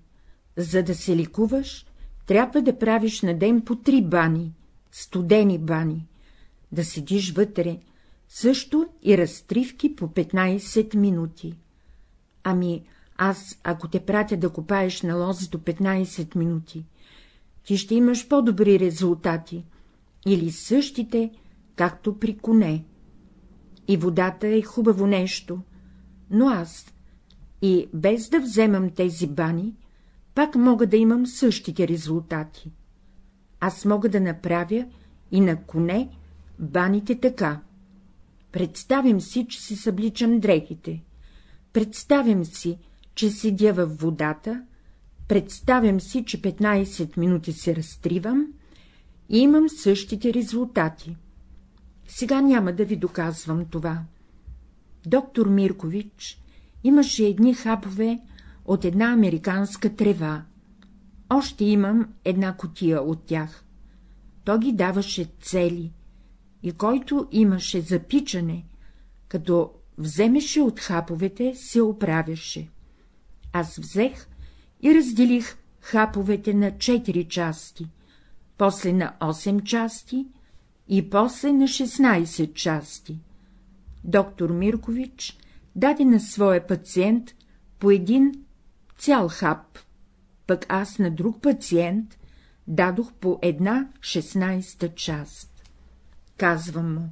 за да се лекуваш, трябва да правиш на ден по три бани, студени бани, да седиш вътре, също и разтривки по 15 минути. Ами, аз, ако те пратя да копаеш на лозето 15 минути, ти ще имаш по-добри резултати, или същите, както при коне. И водата е хубаво нещо, но аз, и без да вземам тези бани, пак мога да имам същите резултати. Аз мога да направя и на коне баните така. Представим си, че си събличам дрехите. Представим си, че седя във водата, представям си, че 15 минути се разтривам и имам същите резултати. Сега няма да ви доказвам това. Доктор Миркович имаше едни хапове от една американска трева. Още имам една котия от тях. То ги даваше цели, и който имаше запичане, като вземеше от хаповете, се оправяше. Аз взех и разделих хаповете на четири части, после на 8 части и после на 16 части. Доктор Миркович даде на своя пациент по един цял хап, пък аз на друг пациент дадох по една 16 част. Казвам му,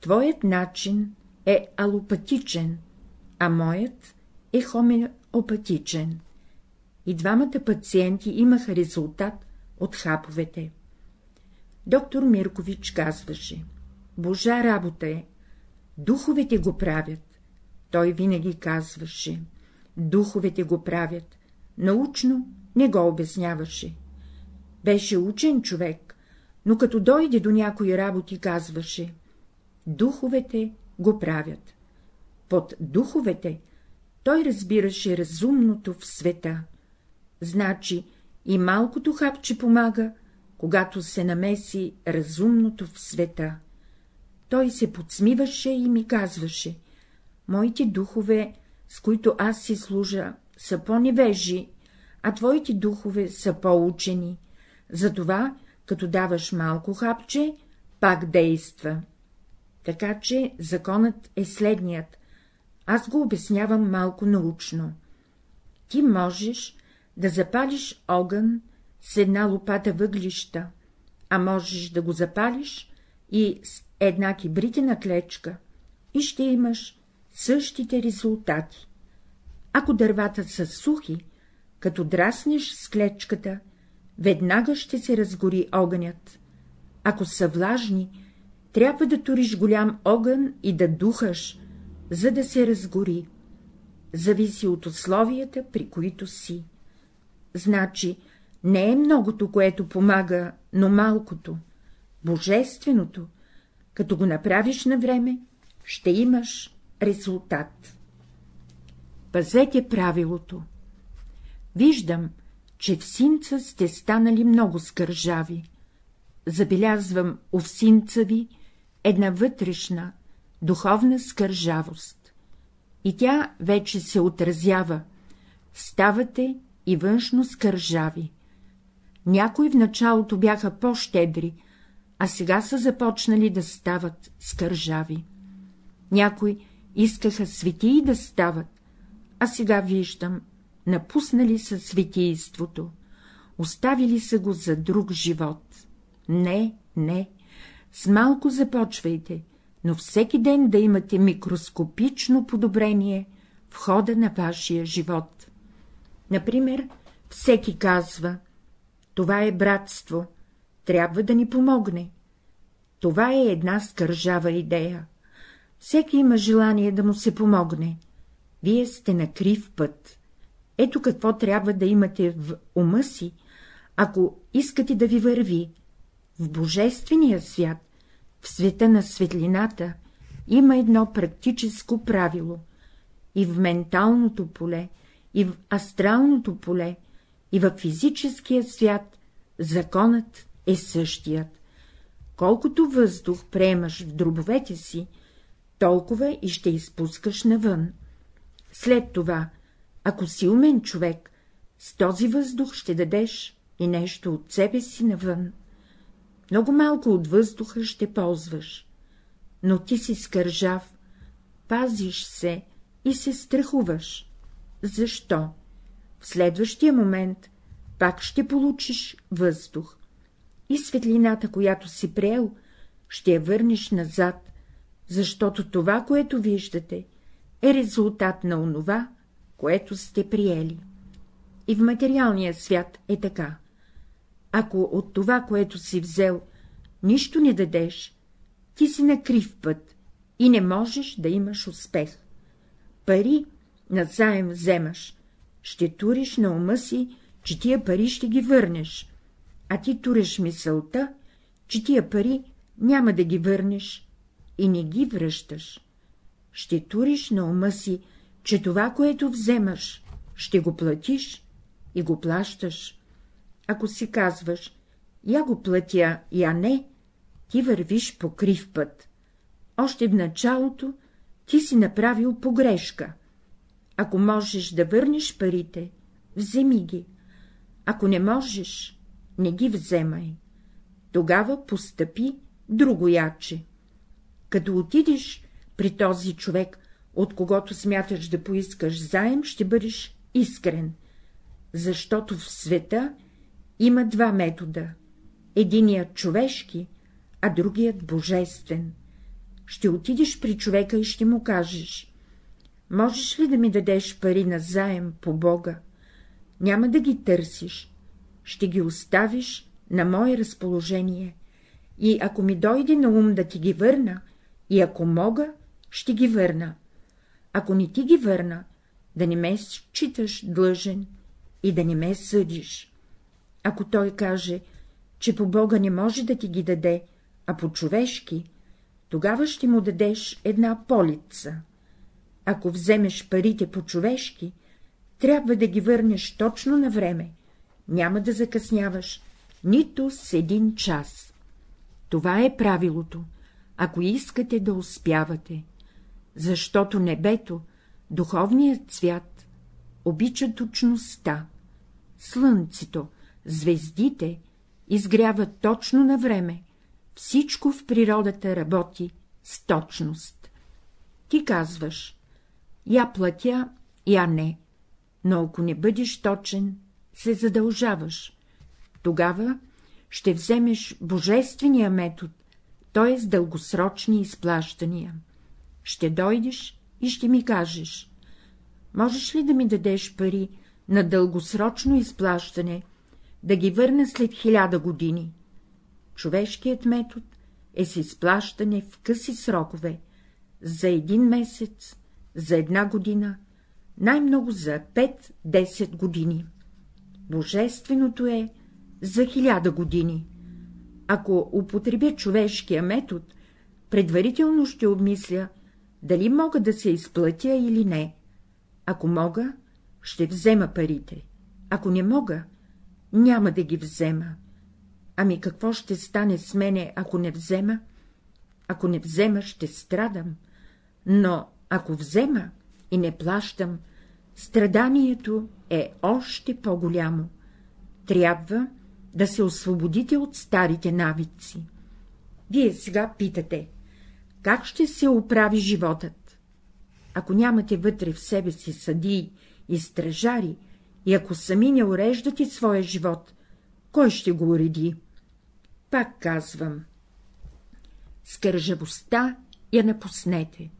твоят начин е алопатичен, а моят е хомеопатичен. И двамата пациенти имаха резултат от хаповете. Доктор Миркович казваше, Божа работа е, духовете го правят. Той винаги казваше, духовете го правят, научно не го обясняваше. Беше учен човек, но като дойде до някои работи, казваше, духовете го правят. Под духовете той разбираше разумното в света. Значи и малкото хапче помага, когато се намеси разумното в света. Той се подсмиваше и ми казваше — моите духове, с които аз си служа, са по-невежи, а твоите духове са по-учени, затова, като даваш малко хапче, пак действа. Така че законът е следният. Аз го обяснявам малко научно. Ти можеш да запалиш огън с една лопата въглища, а можеш да го запалиш и с една кибритена клечка, и ще имаш същите резултати. Ако дървата са сухи, като драснеш с клечката, веднага ще се разгори огънят. Ако са влажни, трябва да туриш голям огън и да духаш, за да се разгори. Зависи от условията, при които си. Значи, не е многото, което помага, но малкото, божественото, като го направиш на време, ще имаш резултат. Пазете правилото. Виждам, че в синца сте станали много скържави. Забелязвам у синца ви една вътрешна, духовна скържавост. И тя вече се отразява, ставате и външно скържави. Някои в началото бяха по-щедри, а сега са започнали да стават скържави. Някои искаха светии да стават, а сега виждам, напуснали са светийството, оставили са го за друг живот. Не, не, с малко започвайте, но всеки ден да имате микроскопично подобрение в хода на вашия живот. Например, всеки казва — това е братство, трябва да ни помогне. Това е една скържава идея. Всеки има желание да му се помогне. Вие сте на крив път. Ето какво трябва да имате в ума си, ако искате да ви върви. В Божествения свят, в света на светлината, има едно практическо правило. И в менталното поле, и в астралното поле, и в физическия свят законът е същият. Колкото въздух приемаш в дробовете си, толкова и ще изпускаш навън. След това, ако си умен човек, с този въздух ще дадеш и нещо от себе си навън. Много малко от въздуха ще ползваш, но ти си скържав, пазиш се и се страхуваш. Защо? В следващия момент пак ще получиш въздух и светлината, която си приел, ще я върнеш назад, защото това, което виждате, е резултат на онова, което сте приели. И в материалния свят е така. Ако от това, което си взел, нищо не дадеш, ти си на крив път и не можеш да имаш успех. Пари назаем вземаш, ще туриш на ума си, че тия пари ще ги върнеш, а ти туриш мисълта, че тия пари няма да ги върнеш и не ги връщаш. Ще туриш на ума си, че това, което вземаш, ще го платиш и го плащаш. Ако си казваш, я го платя, я не, ти вървиш по крив път. Още в началото ти си направил погрешка. Ако можеш да върнеш парите, вземи ги. Ако не можеш, не ги вземай. Тогава постъпи другояче. Като отидеш при този човек, от когото смяташ да поискаш заем, ще бъдеш искрен, защото в света има два метода — единият човешки, а другият божествен. Ще отидеш при човека и ще му кажеш — можеш ли да ми дадеш пари на заем по Бога? Няма да ги търсиш, ще ги оставиш на мое разположение и ако ми дойде на ум да ти ги върна, и ако мога, ще ги върна. Ако не ти ги върна, да не ме считаш длъжен и да не ме съдиш. Ако той каже, че по Бога не може да ти ги даде, а по-човешки, тогава ще му дадеш една полица. Ако вземеш парите по-човешки, трябва да ги върнеш точно на време, няма да закъсняваш нито с един час. Това е правилото, ако искате да успявате, защото небето, духовният свят, обича точността, слънцето, звездите изгряват точно на време, всичко в природата работи с точност. Ти казваш, я платя, я не, но ако не бъдеш точен, се задължаваш. Тогава ще вземеш божествения метод, т.е. дългосрочни изплащания. Ще дойдеш и ще ми кажеш, можеш ли да ми дадеш пари на дългосрочно изплащане, да ги върна след хиляда години? Човешкият метод е с изплащане в къси срокове, за един месец, за една година, най-много за 5-10 години. Божественото е за хиляда години. Ако употребя човешкия метод, предварително ще обмисля, дали мога да се изплатя или не. Ако мога, ще взема парите. Ако не мога, няма да ги взема. Ами какво ще стане с мене, ако не взема? Ако не взема, ще страдам, но ако взема и не плащам, страданието е още по-голямо. Трябва да се освободите от старите навици. Вие сега питате, как ще се оправи животът? Ако нямате вътре в себе си съдии и стражари, и ако сами не уреждате своя живот, кой ще го уреди? Пак казвам, скържавостта я напуснете,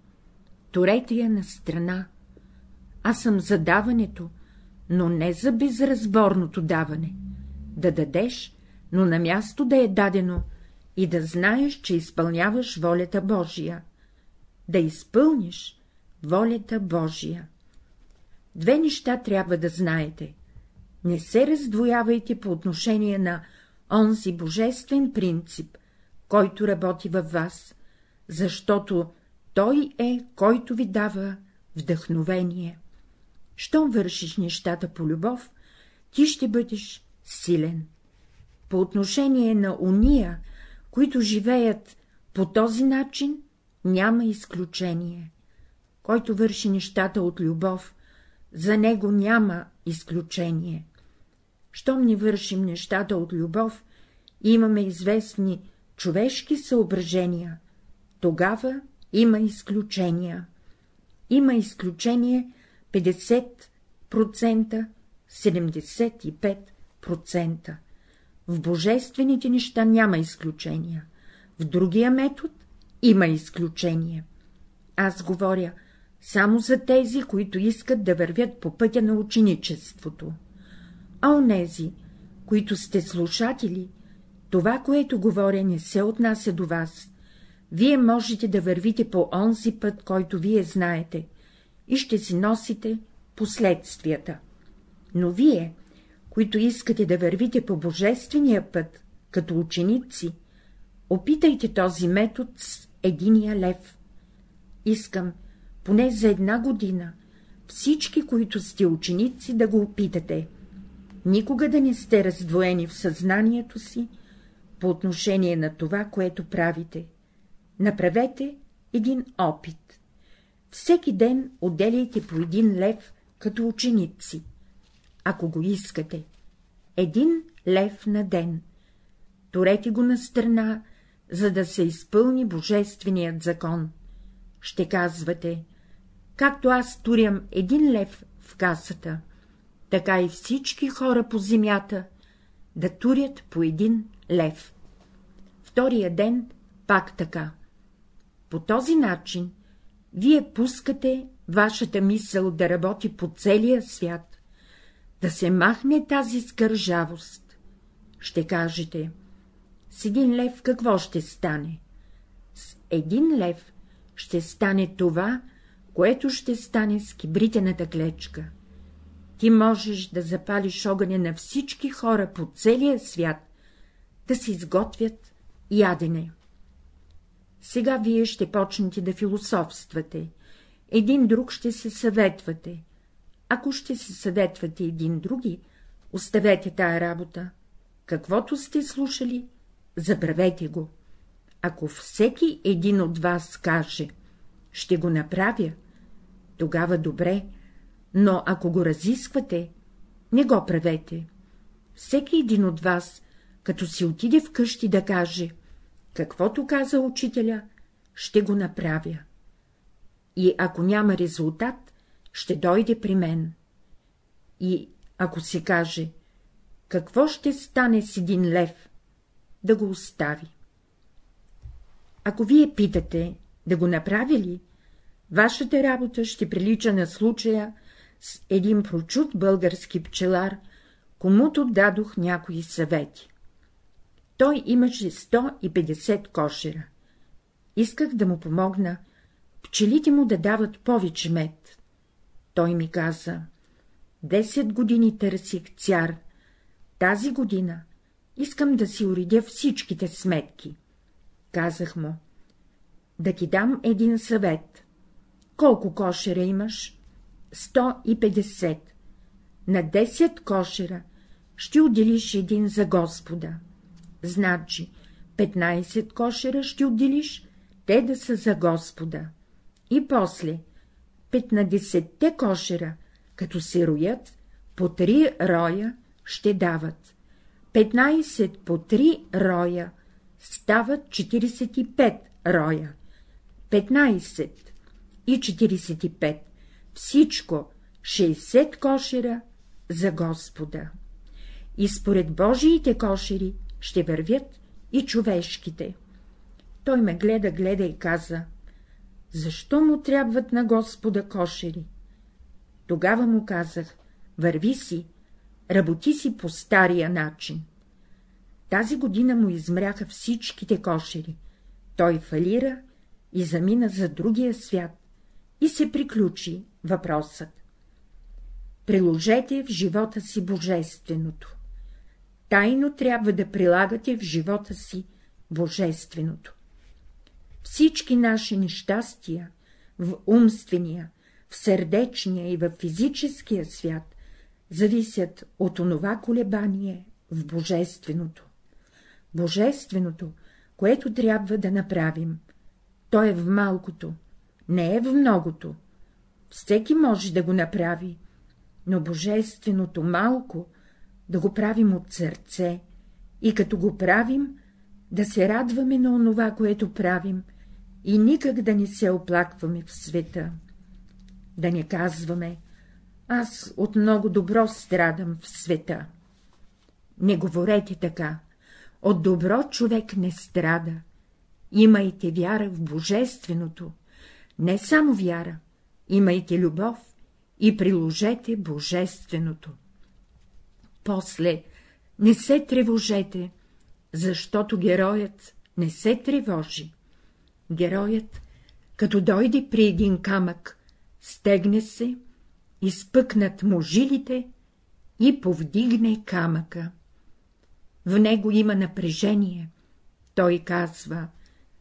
турете я на страна. Аз съм за даването, но не за безразборното даване. Да дадеш, но на място да е дадено и да знаеш, че изпълняваш волята Божия. Да изпълниш волята Божия. Две неща трябва да знаете. Не се раздвоявайте по отношение на онзи божествен принцип, който работи във вас, защото той е, който ви дава вдъхновение. Щом вършиш нещата по любов, ти ще бъдеш силен. По отношение на уния, които живеят по този начин, няма изключение. Който върши нещата от любов, за него няма изключение. Щом ни вършим нещата от любов имаме известни човешки съображения, тогава има изключения. Има изключение 50%, 75%. В божествените неща няма изключения, в другия метод има изключения. Аз говоря само за тези, които искат да вървят по пътя на ученичеството. А онези, които сте слушатели, това, което говоря, не се отнася до вас. Вие можете да вървите по онзи път, който вие знаете, и ще си носите последствията. Но вие, които искате да вървите по божествения път, като ученици, опитайте този метод с единия лев. Искам поне за една година всички, които сте ученици, да го опитате. Никога да не сте раздвоени в съзнанието си по отношение на това, което правите. Направете един опит. Всеки ден отделяйте по един лев като ученици, ако го искате. Един лев на ден. Торете го на страна, за да се изпълни божественият закон. Ще казвате, както аз турям един лев в касата, така и всички хора по земята да турят по един лев. Втория ден пак така. По този начин вие пускате вашата мисъл да работи по целия свят, да се махне тази скържавост. Ще кажете, с един лев какво ще стане? С един лев ще стане това, което ще стане с кибритената клечка. Ти можеш да запалиш огъня на всички хора по целия свят, да се изготвят ядене. Сега вие ще почнете да философствате, един друг ще се съветвате. Ако ще се съветвате един други, оставете тая работа. Каквото сте слушали, забравете го. Ако всеки един от вас каже, ще го направя, тогава добре, но ако го разисквате, не го правете. Всеки един от вас, като си отиде вкъщи да каже, каквото каза учителя, ще го направя. И ако няма резултат, ще дойде при мен. И ако се каже, какво ще стане с един лев, да го остави. Ако вие питате, да го направи ли, вашата работа ще прилича на случая с един прочут български пчелар, комуто дадох някои съвети. Той имаше 150 кошера. Исках да му помогна, пчелите му да дават повече мед. Той ми каза, десет години търсих цяр, тази година искам да си уредя всичките сметки. Казах му, да ти дам един съвет. Колко кошера имаш? 150. На 10 кошера ще отделиш един за Господа. Значи, 15 кошера ще отделиш, те да са за Господа. И после, 15-те кошера, като се роят, по три роя ще дават. 15 по три роя стават 45 роя. 15 и 45, всичко 60 кошера за Господа. И според Божиите кошери ще вървят и човешките. Той ме гледа, гледа и каза, защо му трябват на Господа кошери? Тогава му казах, върви си, работи си по стария начин. Тази година му измряха всичките кошери, той фалира и замина за другия свят, и се приключи въпросът. Приложете в живота си божественото. Тайно трябва да прилагате в живота си божественото. Всички наши нещастия в умствения, в сърдечния и в физическия свят зависят от онова колебание в божественото. Божественото, което трябва да направим, то е в малкото, не е в многото. Всеки може да го направи, но божественото малко да го правим от сърце и като го правим, да се радваме на онова, което правим и никак да не се оплакваме в света. Да не казваме, аз от много добро страдам в света. Не говорете така, от добро човек не страда. Имайте вяра в божественото, не само вяра, имайте любов и приложете божественото. После не се тревожете, защото героят не се тревожи. Героят, като дойде при един камък, стегне се, изпъкнат му жилите и повдигне камъка. В него има напрежение. Той казва,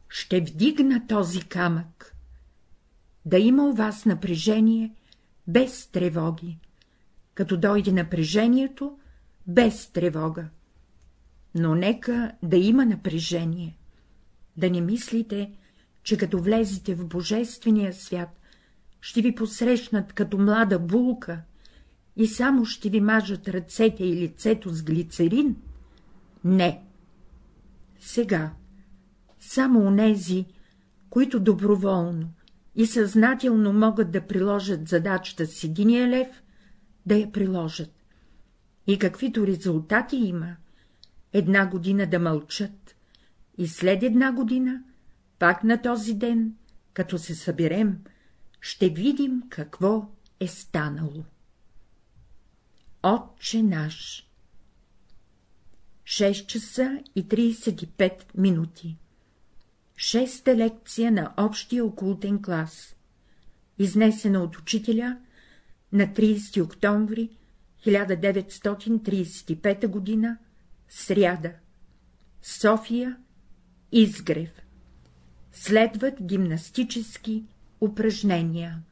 ще вдигна този камък. Да има у вас напрежение, без тревоги. Като дойде напрежението, без тревога. Но нека да има напрежение. Да не мислите, че като влезете в Божествения свят, ще ви посрещнат като млада булка и само ще ви мажат ръцете и лицето с глицерин? Не. Сега, само онези, които доброволно и съзнателно могат да приложат задачата с единия лев, да я приложат. И каквито резултати има, една година да мълчат, и след една година, пак на този ден, като се съберем, ще видим какво е станало. Отче наш 6 часа и 35 минути Шеста лекция на общия окултен клас Изнесена от учителя на 30 октомври 1935 г. Сряда София Изгрев Следват гимнастически упражнения